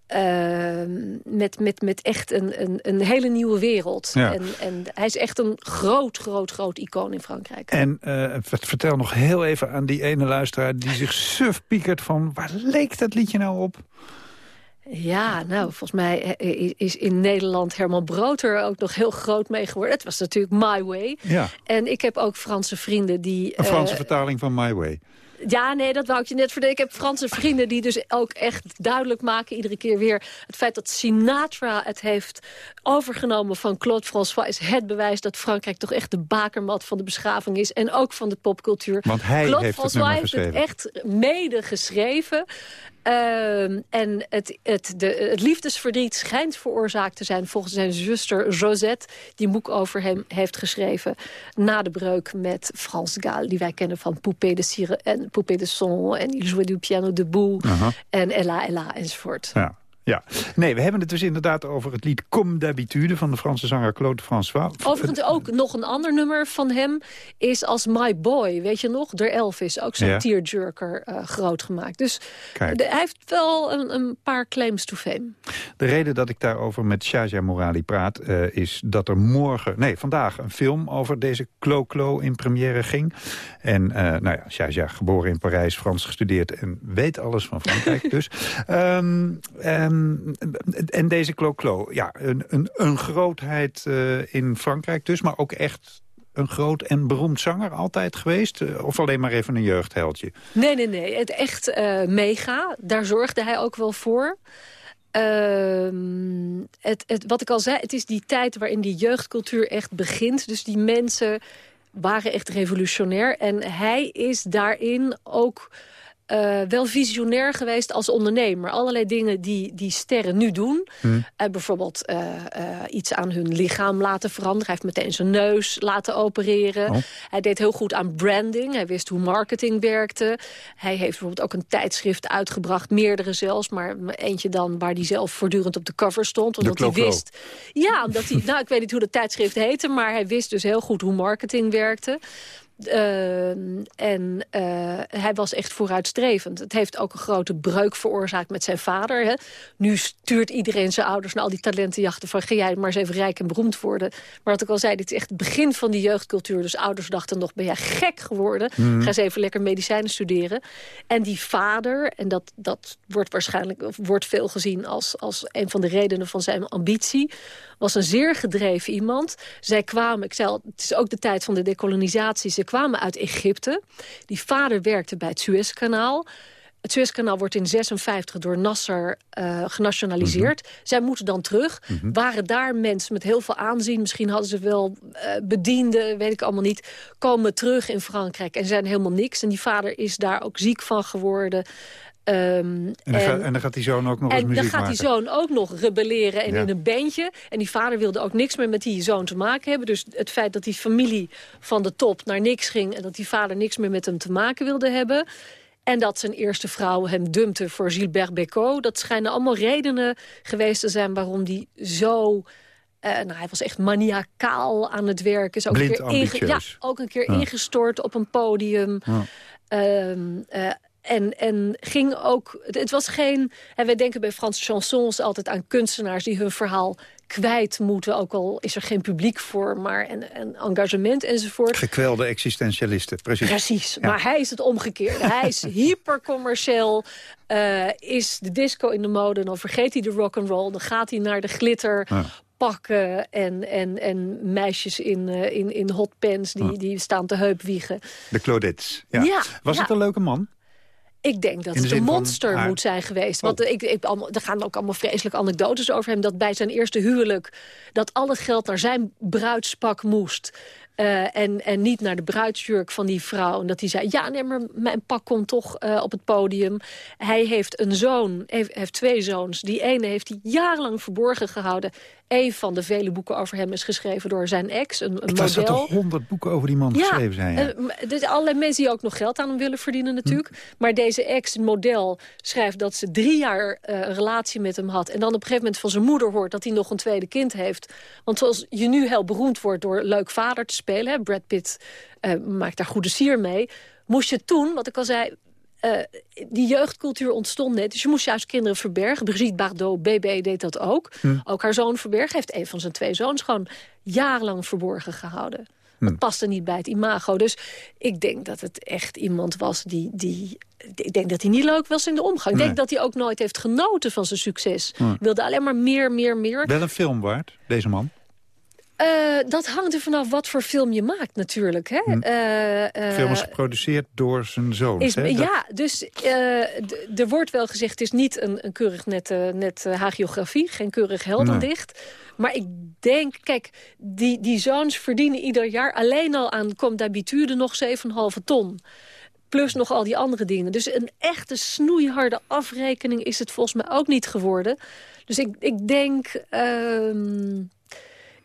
ehm, met, met, met echt een, een, een hele nieuwe wereld. Ja. En, en hij is echt een groot, groot, groot icoon in Frankrijk. En eh, vertel nog heel even aan die ene luisteraar... die zich suf piekert van... waar leek dat liedje nou op? Ja, nou, volgens mij eh, is in Nederland Herman Brood er ook nog heel groot mee geworden. Het was natuurlijk My Way. Ja, En ik heb ook Franse vrienden die... een Franse eh, vertaling van My Way. Ja, nee, dat wou ik je net vertellen. Ik heb Franse vrienden die dus ook echt duidelijk maken... iedere keer weer het feit dat Sinatra het heeft overgenomen van Claude François... is het bewijs dat Frankrijk toch echt de bakermat van de beschaving is... en ook van de popcultuur. Want hij Claude heeft het François nummer heeft het echt mede geschreven. Ehm, en het, het, de, het liefdesverdriet schijnt veroorzaakt te zijn... volgens zijn zuster Josette, die een boek over hem heeft geschreven... na de breuk met Frans Gall, die wij kennen van Poupée de Cire en Poupée de Son... en Il jouait du piano debout en Ella Ella enzovoort. Ja. Ja, nee, we hebben het dus inderdaad over het lied Comme d'habitude... van de Franse zanger Claude François. Overigens ook nog een ander nummer van hem is als My Boy, weet je nog? Door Elvis, ook zo'n Ja. tearjerker eh, groot gemaakt. Dus Kijk. de- hij heeft wel een, een paar claims to fame. De reden dat ik daarover met Shaja Morali praat... eh, is dat er morgen, nee, vandaag een film over deze Clo-Clo in première ging. En eh, nou ja, Shaja, geboren in Parijs, Frans gestudeerd... en weet alles van Frankrijk dus. Ehm, ehm, en deze Clo-Clo, ja, een, een, een grootheid eh, in Frankrijk dus... maar ook echt een groot en beroemd zanger altijd geweest? Eh, Of alleen maar even een jeugdheldje? Nee, nee, nee. Het echt eh, mega. Daar zorgde hij ook wel voor. Ehm, het, wat ik al zei, het is die tijd waarin die jeugdcultuur echt begint. Dus die mensen waren echt revolutionair. En hij is daarin ook eh, wel visionair geweest als ondernemer. Allerlei dingen die, die sterren nu doen. Eh, bijvoorbeeld eh, iets aan hun lichaam laten veranderen. Hij heeft meteen zijn neus laten opereren. Oh. Hij deed heel goed aan branding. Hij wist hoe marketing werkte. Hij heeft bijvoorbeeld ook een tijdschrift uitgebracht. Meerdere zelfs, maar eentje dan waar hij zelf voortdurend op de cover stond. Omdat hij wist... Ja, omdat hij... nou, ik weet niet hoe dat tijdschrift heette... maar hij wist dus heel goed hoe marketing werkte. Ehm, en eh, hij was echt vooruitstrevend. Het heeft ook een grote breuk veroorzaakt met zijn vader. Hè. Nu stuurt iedereen zijn ouders naar al die talentenjachten... van ga jij maar eens even rijk en beroemd worden. Maar wat ik al zei, dit is echt het begin van die jeugdcultuur. Dus ouders dachten nog, ben jij gek geworden? Mhm. Ga eens even lekker medicijnen studeren. En die vader, en dat, dat wordt waarschijnlijk of wordt veel gezien... Als, als een van de redenen van zijn ambitie was een zeer gedreven iemand. Zij kwamen, ik zei al, het is ook de tijd van de dekolonisatie. Ze kwamen uit Egypte. Die vader werkte bij het Suezkanaal. Het Suezkanaal wordt in 56 door Nasser eh, genationaliseerd. Zij moeten dan terug. Waren daar mensen met heel veel aanzien. Misschien hadden ze wel eh, bedienden, weet ik allemaal niet. Komen terug in Frankrijk en zijn helemaal niks. En die vader is daar ook ziek van geworden. Ehm, En dan, gaat, en dan gaat die zoon ook nog eens en dan gaat die zoon ook nog rebelleren en Ja. in een bandje. En die vader wilde ook niks meer met die zoon te maken hebben. Dus het feit dat die familie van de top naar niks ging... en dat die vader niks meer met hem te maken wilde hebben... en dat zijn eerste vrouw hem dumpte voor Gilbert Bécaud... dat schijnen allemaal redenen geweest te zijn waarom die zo... eh, nou, hij was echt maniacaal aan het werken. Is ook Blind een keer ja, ook een keer Ja. ingestort op een podium. Ja. Ehm, eh, en, en ging ook... Het, het was geen... En wij denken bij Franse chansons altijd aan kunstenaars... die hun verhaal kwijt moeten. Ook al is er geen publiek voor, maar en, en engagement enzovoort. Gekwelde existentialisten, precies. Precies, Ja. maar hij is het omgekeerde. hij is hypercommercieel. eh is de disco in de mode, dan vergeet hij de rock and roll. Dan gaat hij naar de glitter. Ja. Pakken en, en, en meisjes in, eh, in, in hotpants die, Ja. die staan te heupwiegen. De Claudettes. Ja. Was het een leuke man? Ik denk dat de het een van monster moet zijn geweest. Want ik, ik, allemaal, er gaan ook allemaal vreselijke anekdotes over hem... dat bij zijn eerste huwelijk dat al het geld naar zijn bruidspak moest... eh, en, en niet naar de bruidsjurk van die vrouw. En dat hij zei, ja, nee, maar mijn pak komt toch eh, op het podium. Hij heeft een zoon, heeft, heeft twee zoons. Die ene heeft hij jarenlang verborgen gehouden. Een van de vele boeken over hem is geschreven door zijn ex, een, een model. toch honderd boeken over die man geschreven zijn. Ja. eh, dus allerlei mensen die ook nog geld aan hem willen verdienen natuurlijk. Hm. Maar deze ex-model schrijft dat ze drie jaar eh, een relatie met hem had. En dan op een gegeven moment van zijn moeder hoort dat hij nog een tweede kind heeft. Want zoals je nu heel beroemd wordt door leuk vader te spelen... Hè, Brad Pitt eh, maakt daar goede sier mee... moest je toen, wat ik al zei... eh, die jeugdcultuur ontstond net. Dus je moest juist kinderen verbergen. Brigitte Bardot, BB, deed dat ook. Hm. Ook haar zoon verbergen. Heeft een van zijn twee zoons gewoon jarenlang verborgen gehouden. Hm. Dat paste niet bij het imago. Dus ik denk dat het echt iemand was die... die ik denk dat hij niet leuk was in de omgang. Ik Nee. denk dat hij ook nooit heeft genoten van zijn succes. Hm. Wilde alleen maar meer, meer, meer. Wel een film waard, deze man. Eh, dat hangt er vanaf wat voor film je maakt natuurlijk. Hè? Hm. Eh, eh, film is geproduceerd door zijn zoon. is, hè? Dat- ja, dus er wordt wel gezegd... het is niet een, een keurig net, net hagiografie, geen keurig heldendicht. Maar ik denk, kijk, die, die zoons verdienen ieder jaar... alleen al aan Comme d'habitude nog 7,5 ton. Plus nog al die andere dingen. Dus een echte snoeiharde afrekening is het volgens mij ook niet geworden. Dus ik, ik denk... ehm,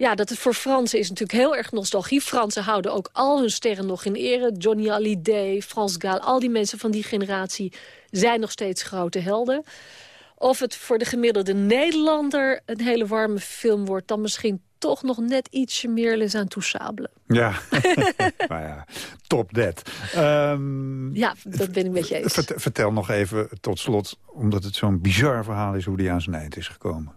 ja, dat het voor Fransen is natuurlijk heel erg nostalgie. Fransen houden ook al hun sterren nog in ere. Johnny Hallyday, Frans Gaal, al die mensen van die generatie... zijn nog steeds grote helden. Of het voor de gemiddelde Nederlander een hele warme film wordt... dan misschien toch nog net ietsje meer Les Intouchables. Ja, maar ja, top that. Ehm, Ja, dat ben ik met je eens. vert- vertel nog even tot slot, omdat het zo'n bizar verhaal is... hoe hij aan zijn eind is gekomen.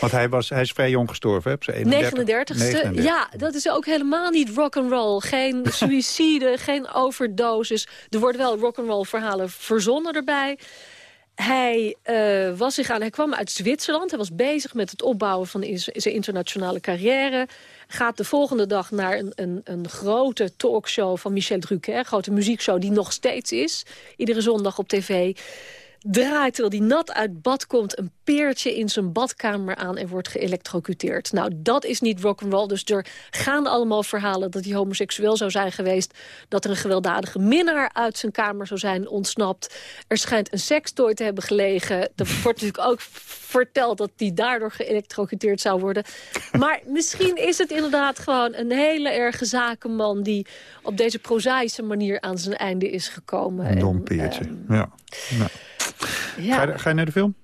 Want hij, was, hij is vrij jong gestorven, hè, op zijn 31 39ste. 39. Ja, dat is ook helemaal niet rock and roll. Geen suïcide, geen overdoses. Er worden wel rock and roll verhalen verzonnen erbij. Hij, eh, was zich aan, hij kwam uit Zwitserland. Hij was bezig met het opbouwen van zijn internationale carrière. Gaat de volgende dag naar een, een, een grote talkshow van Michel Drucker. Een grote muziekshow die nog steeds is. Iedere zondag op tv draait terwijl hij nat uit bad komt... een peertje in zijn badkamer aan en wordt geëlectrocuteerd. Nou, dat is niet rock'n'roll. Dus er gaan allemaal verhalen dat hij homoseksueel zou zijn geweest... dat er een gewelddadige minnaar uit zijn kamer zou zijn ontsnapt. Er schijnt een sekstooi te hebben gelegen. Er wordt natuurlijk ook verteld dat hij daardoor geëlectrocuteerd zou worden. Maar misschien is het inderdaad gewoon een hele erge zakenman... die op deze prozaïsche manier aan zijn einde is gekomen. Een dom En, peertje, ehm, ja. Ja. Ga, je, ga je naar de film?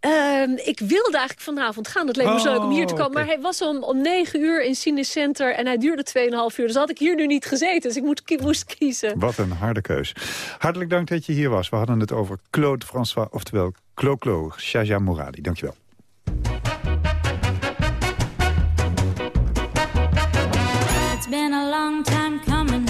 Ehm, ik wilde eigenlijk vanavond gaan. Het leek me zo leuk om hier te Oh, komen. Maar hij was om, om 9 uur in Cinecenter en hij duurde 2,5 uur. Dus had ik hier nu niet gezeten. Dus ik moet, ki- moest kiezen. Wat een harde keus. Hartelijk dank dat je hier was. We hadden het over Claude François, oftewel Clo Clo, Shaja Moradi. Dankjewel. It's been a long time coming.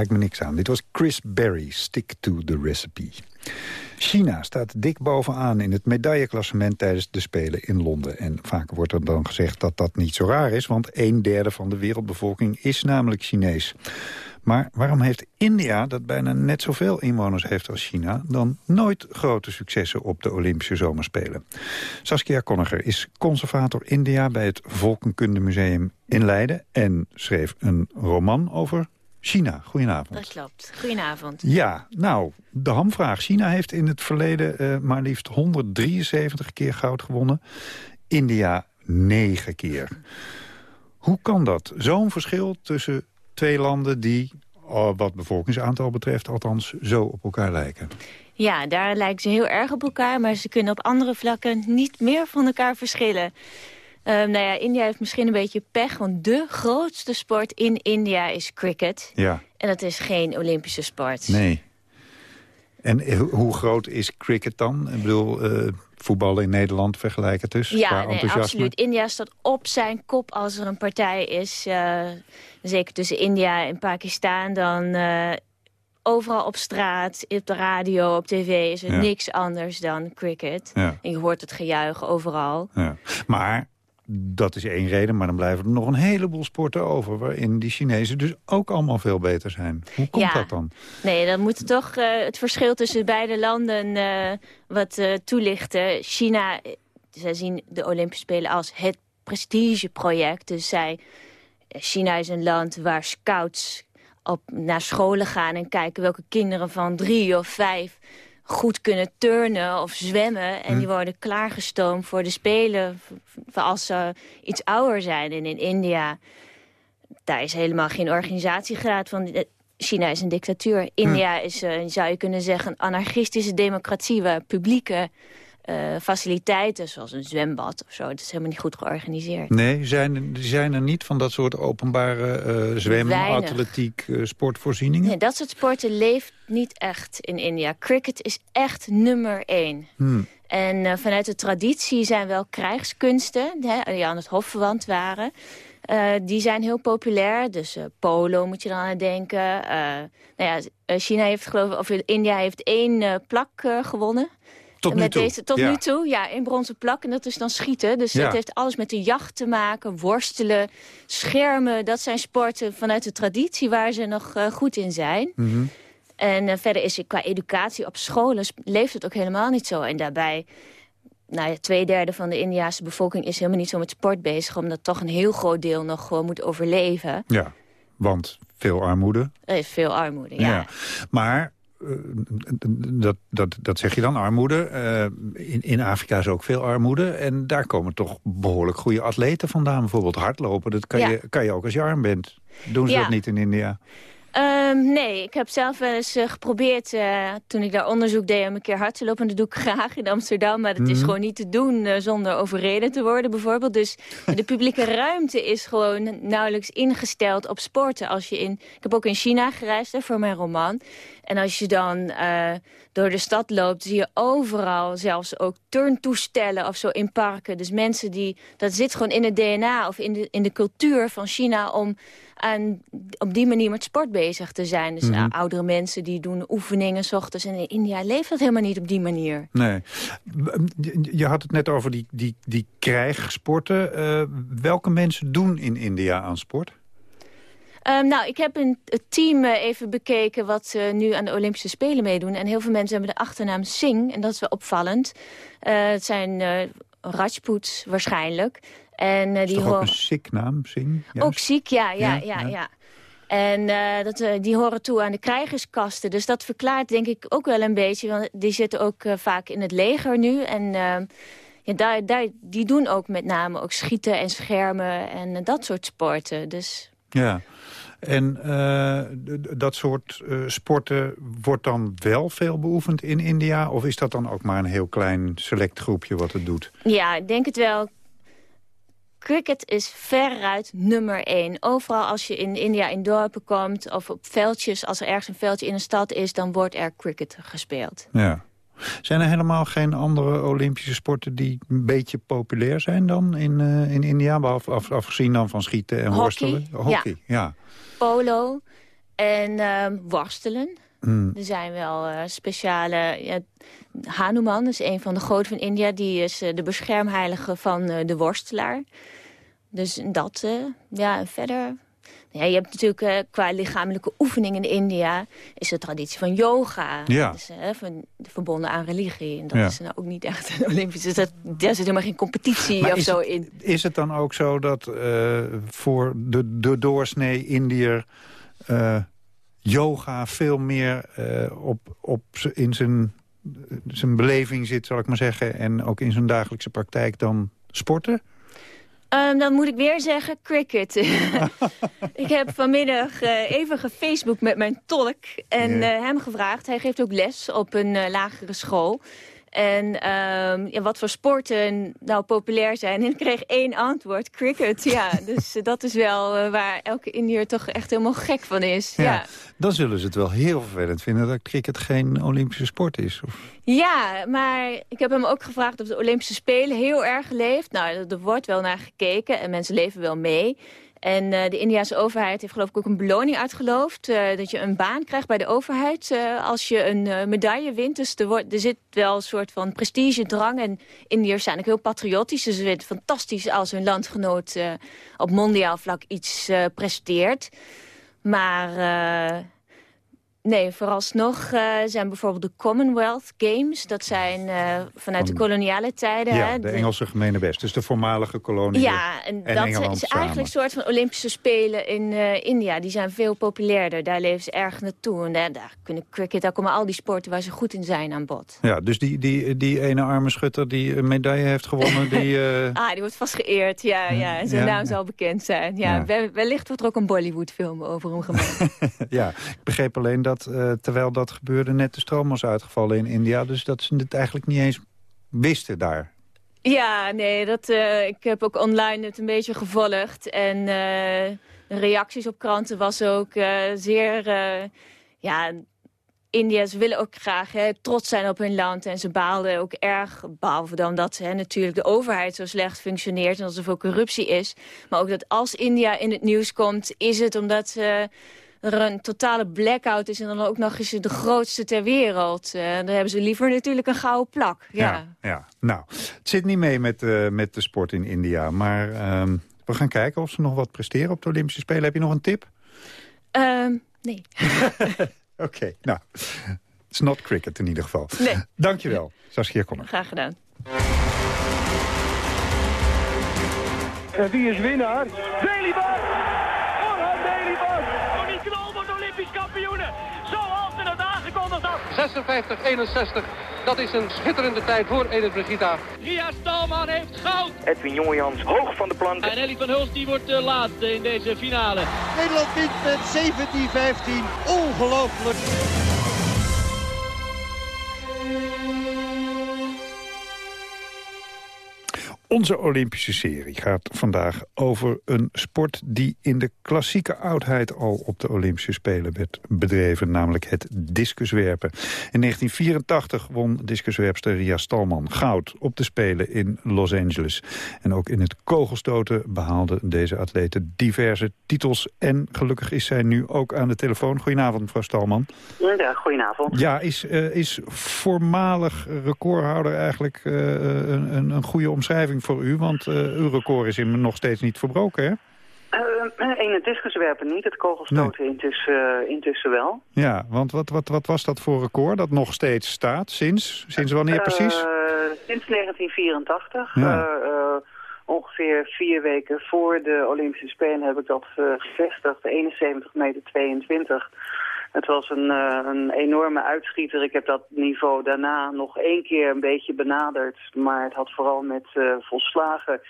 Lijkt me niks aan. Dit was Chris Berry, Stick to the Recipe. China staat dik bovenaan in het medailleklassement tijdens de Spelen in Londen. En vaak wordt er dan gezegd dat dat niet zo raar is... want een derde van de wereldbevolking is namelijk Chinees. Maar waarom heeft India, dat bijna net zoveel inwoners heeft als China... dan nooit grote successen op de Olympische Zomerspelen? Saskia Konniger is conservator India bij het Volkenkundemuseum in Leiden... en schreef een roman over China. Goedenavond. Dat klopt. Goedenavond. Ja, nou, de hamvraag. China heeft in het verleden eh, maar liefst 173 keer goud gewonnen. India 9 keer. Hoe kan dat? Zo'n verschil tussen twee landen die, oh, wat bevolkingsaantal betreft... althans zo op elkaar lijken. Ja, daar lijken ze heel erg op elkaar, maar ze kunnen op andere vlakken niet meer van elkaar verschillen. Ehm, nou ja, India heeft misschien een beetje pech, want de grootste sport in India is cricket. Ja. En dat is geen Olympische sport. Nee. En eh, hoe groot is cricket dan? Ik bedoel, eh, voetballen in Nederland vergelijken dus? Ja, nee, absoluut. India staat op zijn kop als er een partij is. eh, zeker tussen India en Pakistan. Dan overal op straat, op de radio, op tv is er Ja. niks anders dan cricket. Ja. En je hoort het gejuich overal. Ja. Maar dat is één reden, maar dan blijven er nog een heleboel sporten over... waarin die Chinezen dus ook allemaal veel beter zijn. Hoe komt Ja. dat dan? Nee, dan moet toch eh, het verschil tussen beide landen eh, wat eh, toelichten. China, zij zien de Olympische Spelen als het prestigeproject. Dus zij, China is een land waar scouts op, naar scholen gaan... en kijken welke kinderen van drie of vijf goed kunnen turnen of zwemmen. En die worden klaargestoomd voor de Spelen als ze iets ouder zijn. En in India daar is helemaal geen organisatiegraad van. Eh, China is een dictatuur. India is, eh, zou je kunnen zeggen, een anarchistische democratie... waar publieke eh, faciliteiten, zoals een zwembad of zo... dat is helemaal niet goed georganiseerd. Nee, zijn, zijn er niet van dat soort openbare eh zwem, Weinig. atletiek, eh, sportvoorzieningen? Nee, dat soort sporten leeft niet echt in India. Cricket is echt nummer één. Hmm. En vanuit de traditie zijn wel krijgskunsten, hè, die aan het hof verwant waren. Die zijn heel populair. Dus polo moet je dan aan denken. Nou ja, China heeft geloof ik, of India heeft één plak gewonnen. Tot nu met toe, Deze, tot ja. nu toe, ja, één bronzen plak. En dat is dan schieten. Dus Ja. het heeft alles met de jacht te maken. Worstelen, schermen. Dat zijn sporten vanuit de traditie waar ze nog eh, goed in zijn. Mhm. En eh, verder is het qua educatie op scholen sp- leeft het ook helemaal niet zo. En daarbij, nou ja, twee derde van de Indiaanse bevolking is helemaal niet zo met sport bezig. Omdat toch een heel groot deel nog gewoon moet overleven. Ja, want veel armoede. Er is veel armoede, ja. Maar, eh, dat, dat, dat zeg je dan, armoede. Eh, in, in Afrika is ook veel armoede. En daar komen toch behoorlijk goede atleten vandaan. Bijvoorbeeld hardlopen, dat kan, Ja. je, kan je ook als je arm bent. Doen ze Ja. dat niet in India? Ehm, nee, ik heb zelf wel eens eh, geprobeerd, eh, toen ik daar onderzoek deed, om een keer hard te lopen. En dat doe ik graag in Amsterdam, maar dat is Mhm. gewoon niet te doen eh, zonder overreden te worden bijvoorbeeld. Dus de publieke ruimte is gewoon nauwelijks ingesteld op sporten. Als je in, ik heb ook in China gereisd hè, voor mijn roman. En als je dan door de stad loopt, zie je overal zelfs ook turntoestellen of zo in parken. Dus mensen die, dat zit gewoon in het DNA of in de, in de cultuur van China om aan, op die manier met sport bezig te zijn. Dus Mhm. nou, oudere mensen die doen oefeningen s ochtends. En in India leeft dat helemaal niet op die manier. Nee. Je- had het net over die, die, die krijgssporten. Eh, welke mensen doen in India aan sport? Ehm, nou, ik heb een, het team eh, even bekeken wat eh, nu aan de Olympische Spelen meedoen. En heel veel mensen hebben de achternaam Singh. En dat is wel opvallend. Eh, het zijn eh Rajputs waarschijnlijk. En, eh, Is die toch ook horen- een Sikh-naam, Singh? Ook ziek, ja, ja, Ja, ja. En eh, dat, eh, die horen toe aan de krijgerskasten. Dus dat verklaart denk ik ook wel een beetje. Want die zitten ook vaak in het leger nu. En eh, ja, daar, daar, die doen ook met name ook schieten en schermen en dat soort sporten. Dus Ja. En dat soort sporten wordt dan wel veel beoefend in India? Of is dat dan ook maar een heel klein select groepje wat het doet? ja, ik denk het wel. Cricket is veruit nummer één. Overal als je in India in dorpen komt of op veldjes... als er ergens een veldje in een stad is, dan wordt er cricket gespeeld. Ja. Zijn er helemaal geen andere Olympische sporten die een beetje populair zijn dan in, eh, in India? Behalve af, afgezien dan van schieten en Hockey, worstelen? Hockey, ja. Polo. En ehm, worstelen. Hmm. Er zijn wel eh, speciale... Ja, Hanuman is een van de goden van India. Die is eh, de beschermheilige van eh, de worstelaar. Dus dat, ja, en verder... Ja, je hebt natuurlijk qua lichamelijke oefening in India... is de traditie van yoga. Ja. Dus, van, verbonden aan religie. En dat Ja. is nou ook niet echt een Olympisch. Dus dat, daar zit helemaal geen competitie Maar of zo het, in. Is het dan ook zo dat voor de, de doorsnee Indiër... yoga veel meer eh, op, op in zijn, zijn beleving zit, zal ik maar zeggen... en ook in zijn dagelijkse praktijk dan sporten? Ehm, dan moet ik weer zeggen cricket. ik heb vanmiddag eh, even gefacebook met mijn tolk en eh, hem gevraagd. Hij geeft ook les op een lagere school. En ehm, ja, wat voor sporten nou populair zijn. En ik kreeg één antwoord, cricket. Ja, dus eh, dat is wel eh, waar elke Indiër toch echt helemaal gek van is. Ja. Dan zullen ze het wel heel vervelend vinden dat cricket geen Olympische sport is. Of... Ja, maar ik heb hem ook gevraagd of de Olympische Spelen heel erg leeft. Nou, er wordt wel naar gekeken en mensen leven wel mee. En eh, de Indiase overheid heeft geloof ik ook een beloning uitgeloofd. eh, dat je een baan krijgt bij de overheid eh, als je een medaille wint. Dus er, wordt, er zit wel een soort van prestigedrang. En Indiërs zijn ook heel patriotisch. Dus ze vinden fantastisch als hun landgenoot op mondiaal vlak iets presteert. Maar nee, vooralsnog eh, zijn bijvoorbeeld de Commonwealth Games. Dat zijn eh, vanuit de koloniale tijden. Ja, hè, de Engelse gemene best. Dus de voormalige kolonie. ja, en, dat Engeland is eigenlijk een soort van Olympische Spelen in eh, India. Die zijn veel populairder. Daar leven ze erg naartoe. En daar, daar kunnen cricket, daar komen al die sporten waar ze goed in zijn aan bod. Ja, dus die, die, die ene arme schutter die een medaille heeft gewonnen... die, Ah, die wordt vast geëerd. Ja, ja. En zijn Ja, naam zal bekend zijn. Ja, Ja. wel- Wellicht wordt er ook een Bollywood-film over hem gemaakt. ja, ik begreep alleen dat eh, terwijl dat gebeurde... net de stroom was uitgevallen in India. Dus dat ze het eigenlijk niet eens wisten daar. Ja, nee, dat, eh, ik heb ook online het een beetje gevolgd. En eh, de reacties op kranten was ook zeer... ja, Indiërs willen ook graag trots zijn op hun land. En ze baalden ook erg, behalve dan dat hè, natuurlijk de overheid zo slecht functioneert... en dat er zoveel corruptie is. Maar ook dat als India in het nieuws komt, is het omdat... eh, er een totale blackout is en dan ook nog eens de grootste ter wereld. Eh, dan hebben ze liever natuurlijk een gouden plak. ja. ja. Nou, het zit niet mee met, eh, met de sport in India. Maar ehm, we gaan kijken of ze nog wat presteren op de Olympische Spelen. Heb je nog een tip? Ehm, nee. Oké, nou. Het is not cricket in ieder geval. Nee. Dankjewel, Saskia Connor. Graag gedaan. En wie is winnaar? Delibas! 56-61. Dat is een schitterende tijd voor Edith Brigita. Ria Stalman heeft goud. Edwin Jongejans hoog van de plank. En Ellie van Hulst die wordt de laatste in deze finale. Nederland wint met 17-15. Ongelooflijk. Onze Olympische serie gaat vandaag over een sport die in de klassieke oudheid al op de Olympische Spelen werd bedreven, namelijk het discuswerpen. In 1984 won discuswerpster Ria Stalman goud op de Spelen in Los Angeles. En ook in het kogelstoten behaalde deze atlete diverse titels. En gelukkig is zij nu ook aan de telefoon. Goedenavond, mevrouw Stalman. Ja, goedenavond. Ja, is, eh, is voormalig recordhouder eigenlijk eh, een, een, een goede omschrijving voor u? Want eh, uw record is in, nog steeds niet verbroken, hè? Eh, in het discuswerpen niet, het kogelstoten intussen, eh, intussen wel. Ja, want wat, wat, wat was dat voor record dat nog steeds staat? Sinds? Sinds wanneer precies? Eh, sinds 1984. Ja. Eh, eh, ongeveer vier weken voor de Olympische Spelen heb ik dat eh, gevestigd. 71 meter 22. Het was een, eh, een enorme uitschieter. Ik heb dat niveau daarna nog één keer een beetje benaderd. Maar het had vooral met eh, volslagen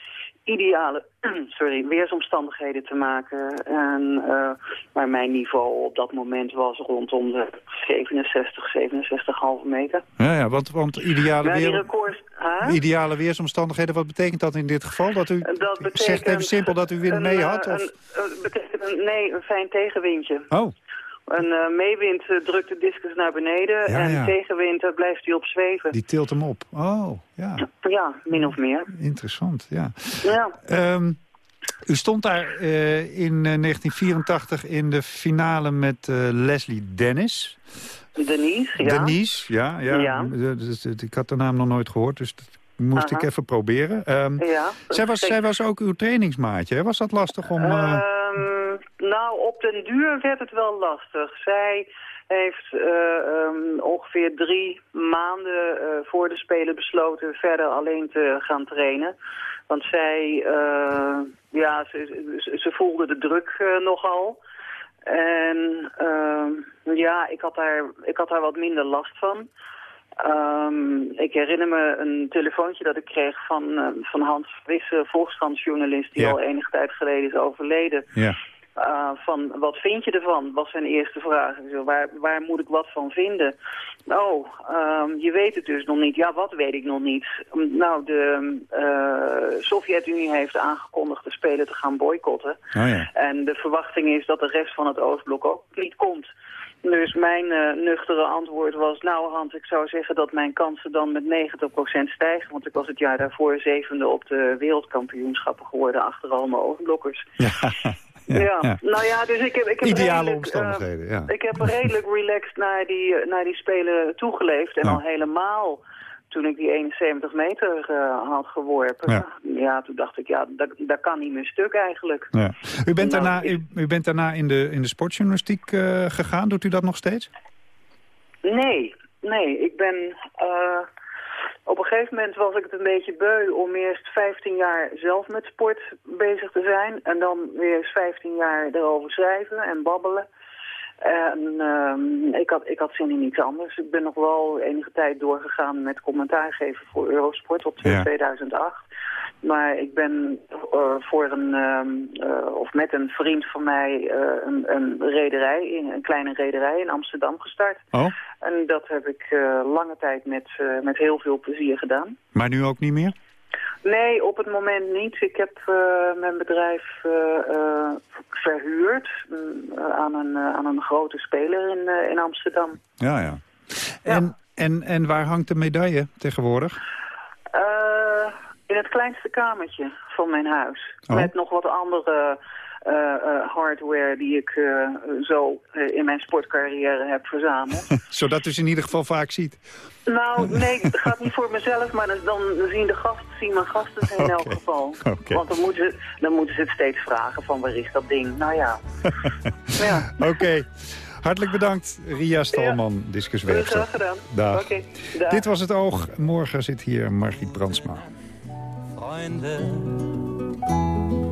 ideale sorry, weersomstandigheden te maken. En, eh, maar mijn niveau op dat moment was rondom de 67, 67,5 meter. Ja, ja want, want ideale, Ja, weer, records... Huh? ideale weersomstandigheden, wat betekent dat in dit geval? Dat u Dat betekent zegt even simpel dat u wind mee had? Of? Een, nee, een fijn tegenwindje. Oh, Een eh, meewind eh, drukt de discus naar beneden Ja, en ja. tegenwind daar blijft hij op zweven. die tilt hem op. Oh, ja, Ja, min of meer. interessant, ja. Ja. Ehm, U stond daar eh, in eh, 1984 in de finale met eh, Leslie Dennis. Denise, ja. Denise, ja. ja. Ja. Eh, eh, ik had de naam nog nooit gehoord, dus dat moest ik even proberen. Ehm, Ja, zij, was, zij was ook uw trainingsmaatje, hè? Was dat lastig om... eh, Ehm, nou, op den duur werd het wel lastig. Zij heeft eh, ehm, ongeveer drie maanden eh, voor de Spelen besloten verder alleen te gaan trainen. Want zij, eh, ja, ze, ze, ze voelde de druk nogal. En ehm, ja, ik had, daar, ik had daar wat minder last van. Ehm, ik herinner me een telefoontje dat ik kreeg van, van Hans Wisse, volkskrantjournalist, die Ja. al enige tijd geleden is overleden. ja. Uh, van, wat vind je ervan? Was zijn eerste vraag. Zo, waar, waar moet ik wat van vinden? Oh, ehm, je weet het dus nog niet. Ja, wat weet ik nog niet? Um, Nou, de eh, Sovjet-Unie heeft aangekondigd de Spelen te gaan boycotten. Oh ja. En de verwachting is dat de rest van het Oostblok ook niet komt. Dus mijn eh, nuchtere antwoord was, nou Hans, ik zou zeggen dat mijn kansen dan met 90% stijgen. Want ik was het jaar daarvoor zevende op de wereldkampioenschappen geworden achter allemaal Oostblokkers. Ja, nou ja, dus ik heb... Ik heb Ideale redelijk, omstandigheden, eh, ja. Ik heb redelijk relaxed naar die, eh, naar die Spelen toegeleefd. En Ja. al helemaal toen ik die 71 meter eh, had geworpen. Ja. Ja. toen dacht ik, ja, dat, dat kan niet meer stuk eigenlijk. Ja. U, bent Nou, daarna, u, u bent daarna in de, in de sportjournalistiek gegaan. Doet u dat nog steeds? Nee, nee, ik ben... op een gegeven moment was ik het een beetje beu om eerst 15 jaar zelf met sport bezig te zijn. En dan weer eens 15 jaar erover schrijven en babbelen. En ehm, ik, had, ik had zin in iets anders. Ik ben nog wel enige tijd doorgegaan met commentaar geven voor Eurosport op Ja. 2008. Maar ik ben eh, voor een, ehm, eh, of met een vriend van mij eh, een, een rederij, in- een kleine rederij in Amsterdam gestart. Oh, En dat heb ik lange tijd met, met heel veel plezier gedaan. maar nu ook niet meer? Nee, op het moment niet. Ik heb eh, mijn bedrijf eh, eh, verhuurd mm, aan, een, aan een grote speler in, in Amsterdam. Ja, ja. En, en, en waar hangt de medaille tegenwoordig? In het kleinste kamertje van mijn huis. Oh. Met nog wat andere hardware die ik eh, zo eh, in mijn sportcarrière heb verzameld. Zodat u ze in ieder geval vaak ziet. Nou, nee, het gaat niet voor mezelf, maar dan, dan zien de gasten, zien mijn gasten ze in elk geval. Want dan moeten, ze, dan moeten ze het steeds vragen van waar is dat ding? Nou ja. ja. Oké. Hartelijk bedankt, Ria Stalman, Discus Weefsel. Graag gedaan. Dag. Dit was het oog. Morgen zit hier Margriet Brandsma.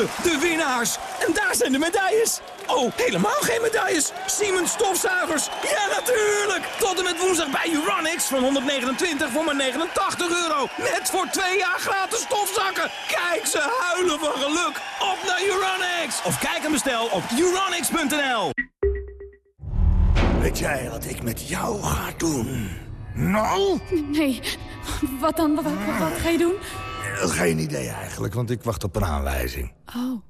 Ze, de winnaars. En daar zijn de medailles. Oh, helemaal geen medailles. Siemens stofzuigers. Ja, natuurlijk. Tot en met woensdag bij Uranix van 129 voor maar 89 euro. Net voor twee jaar gratis stofzakken. Kijk, ze huilen van geluk. Op naar Uranix. Of kijk en bestel op uranix.nl. Weet jij wat ik met jou ga doen? Nou? Nee, wat dan? Wat, wat, wat ga je doen? Geen idee eigenlijk, want ik wacht op een aanwijzing. Oh.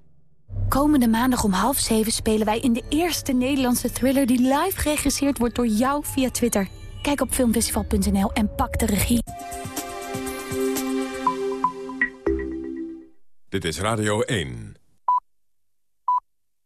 Komende maandag om half zeven spelen wij in de eerste Nederlandse thriller... die live geregisseerd wordt door jou via Twitter. Kijk op filmfestival.nl en pak de regie. Dit is Radio 1.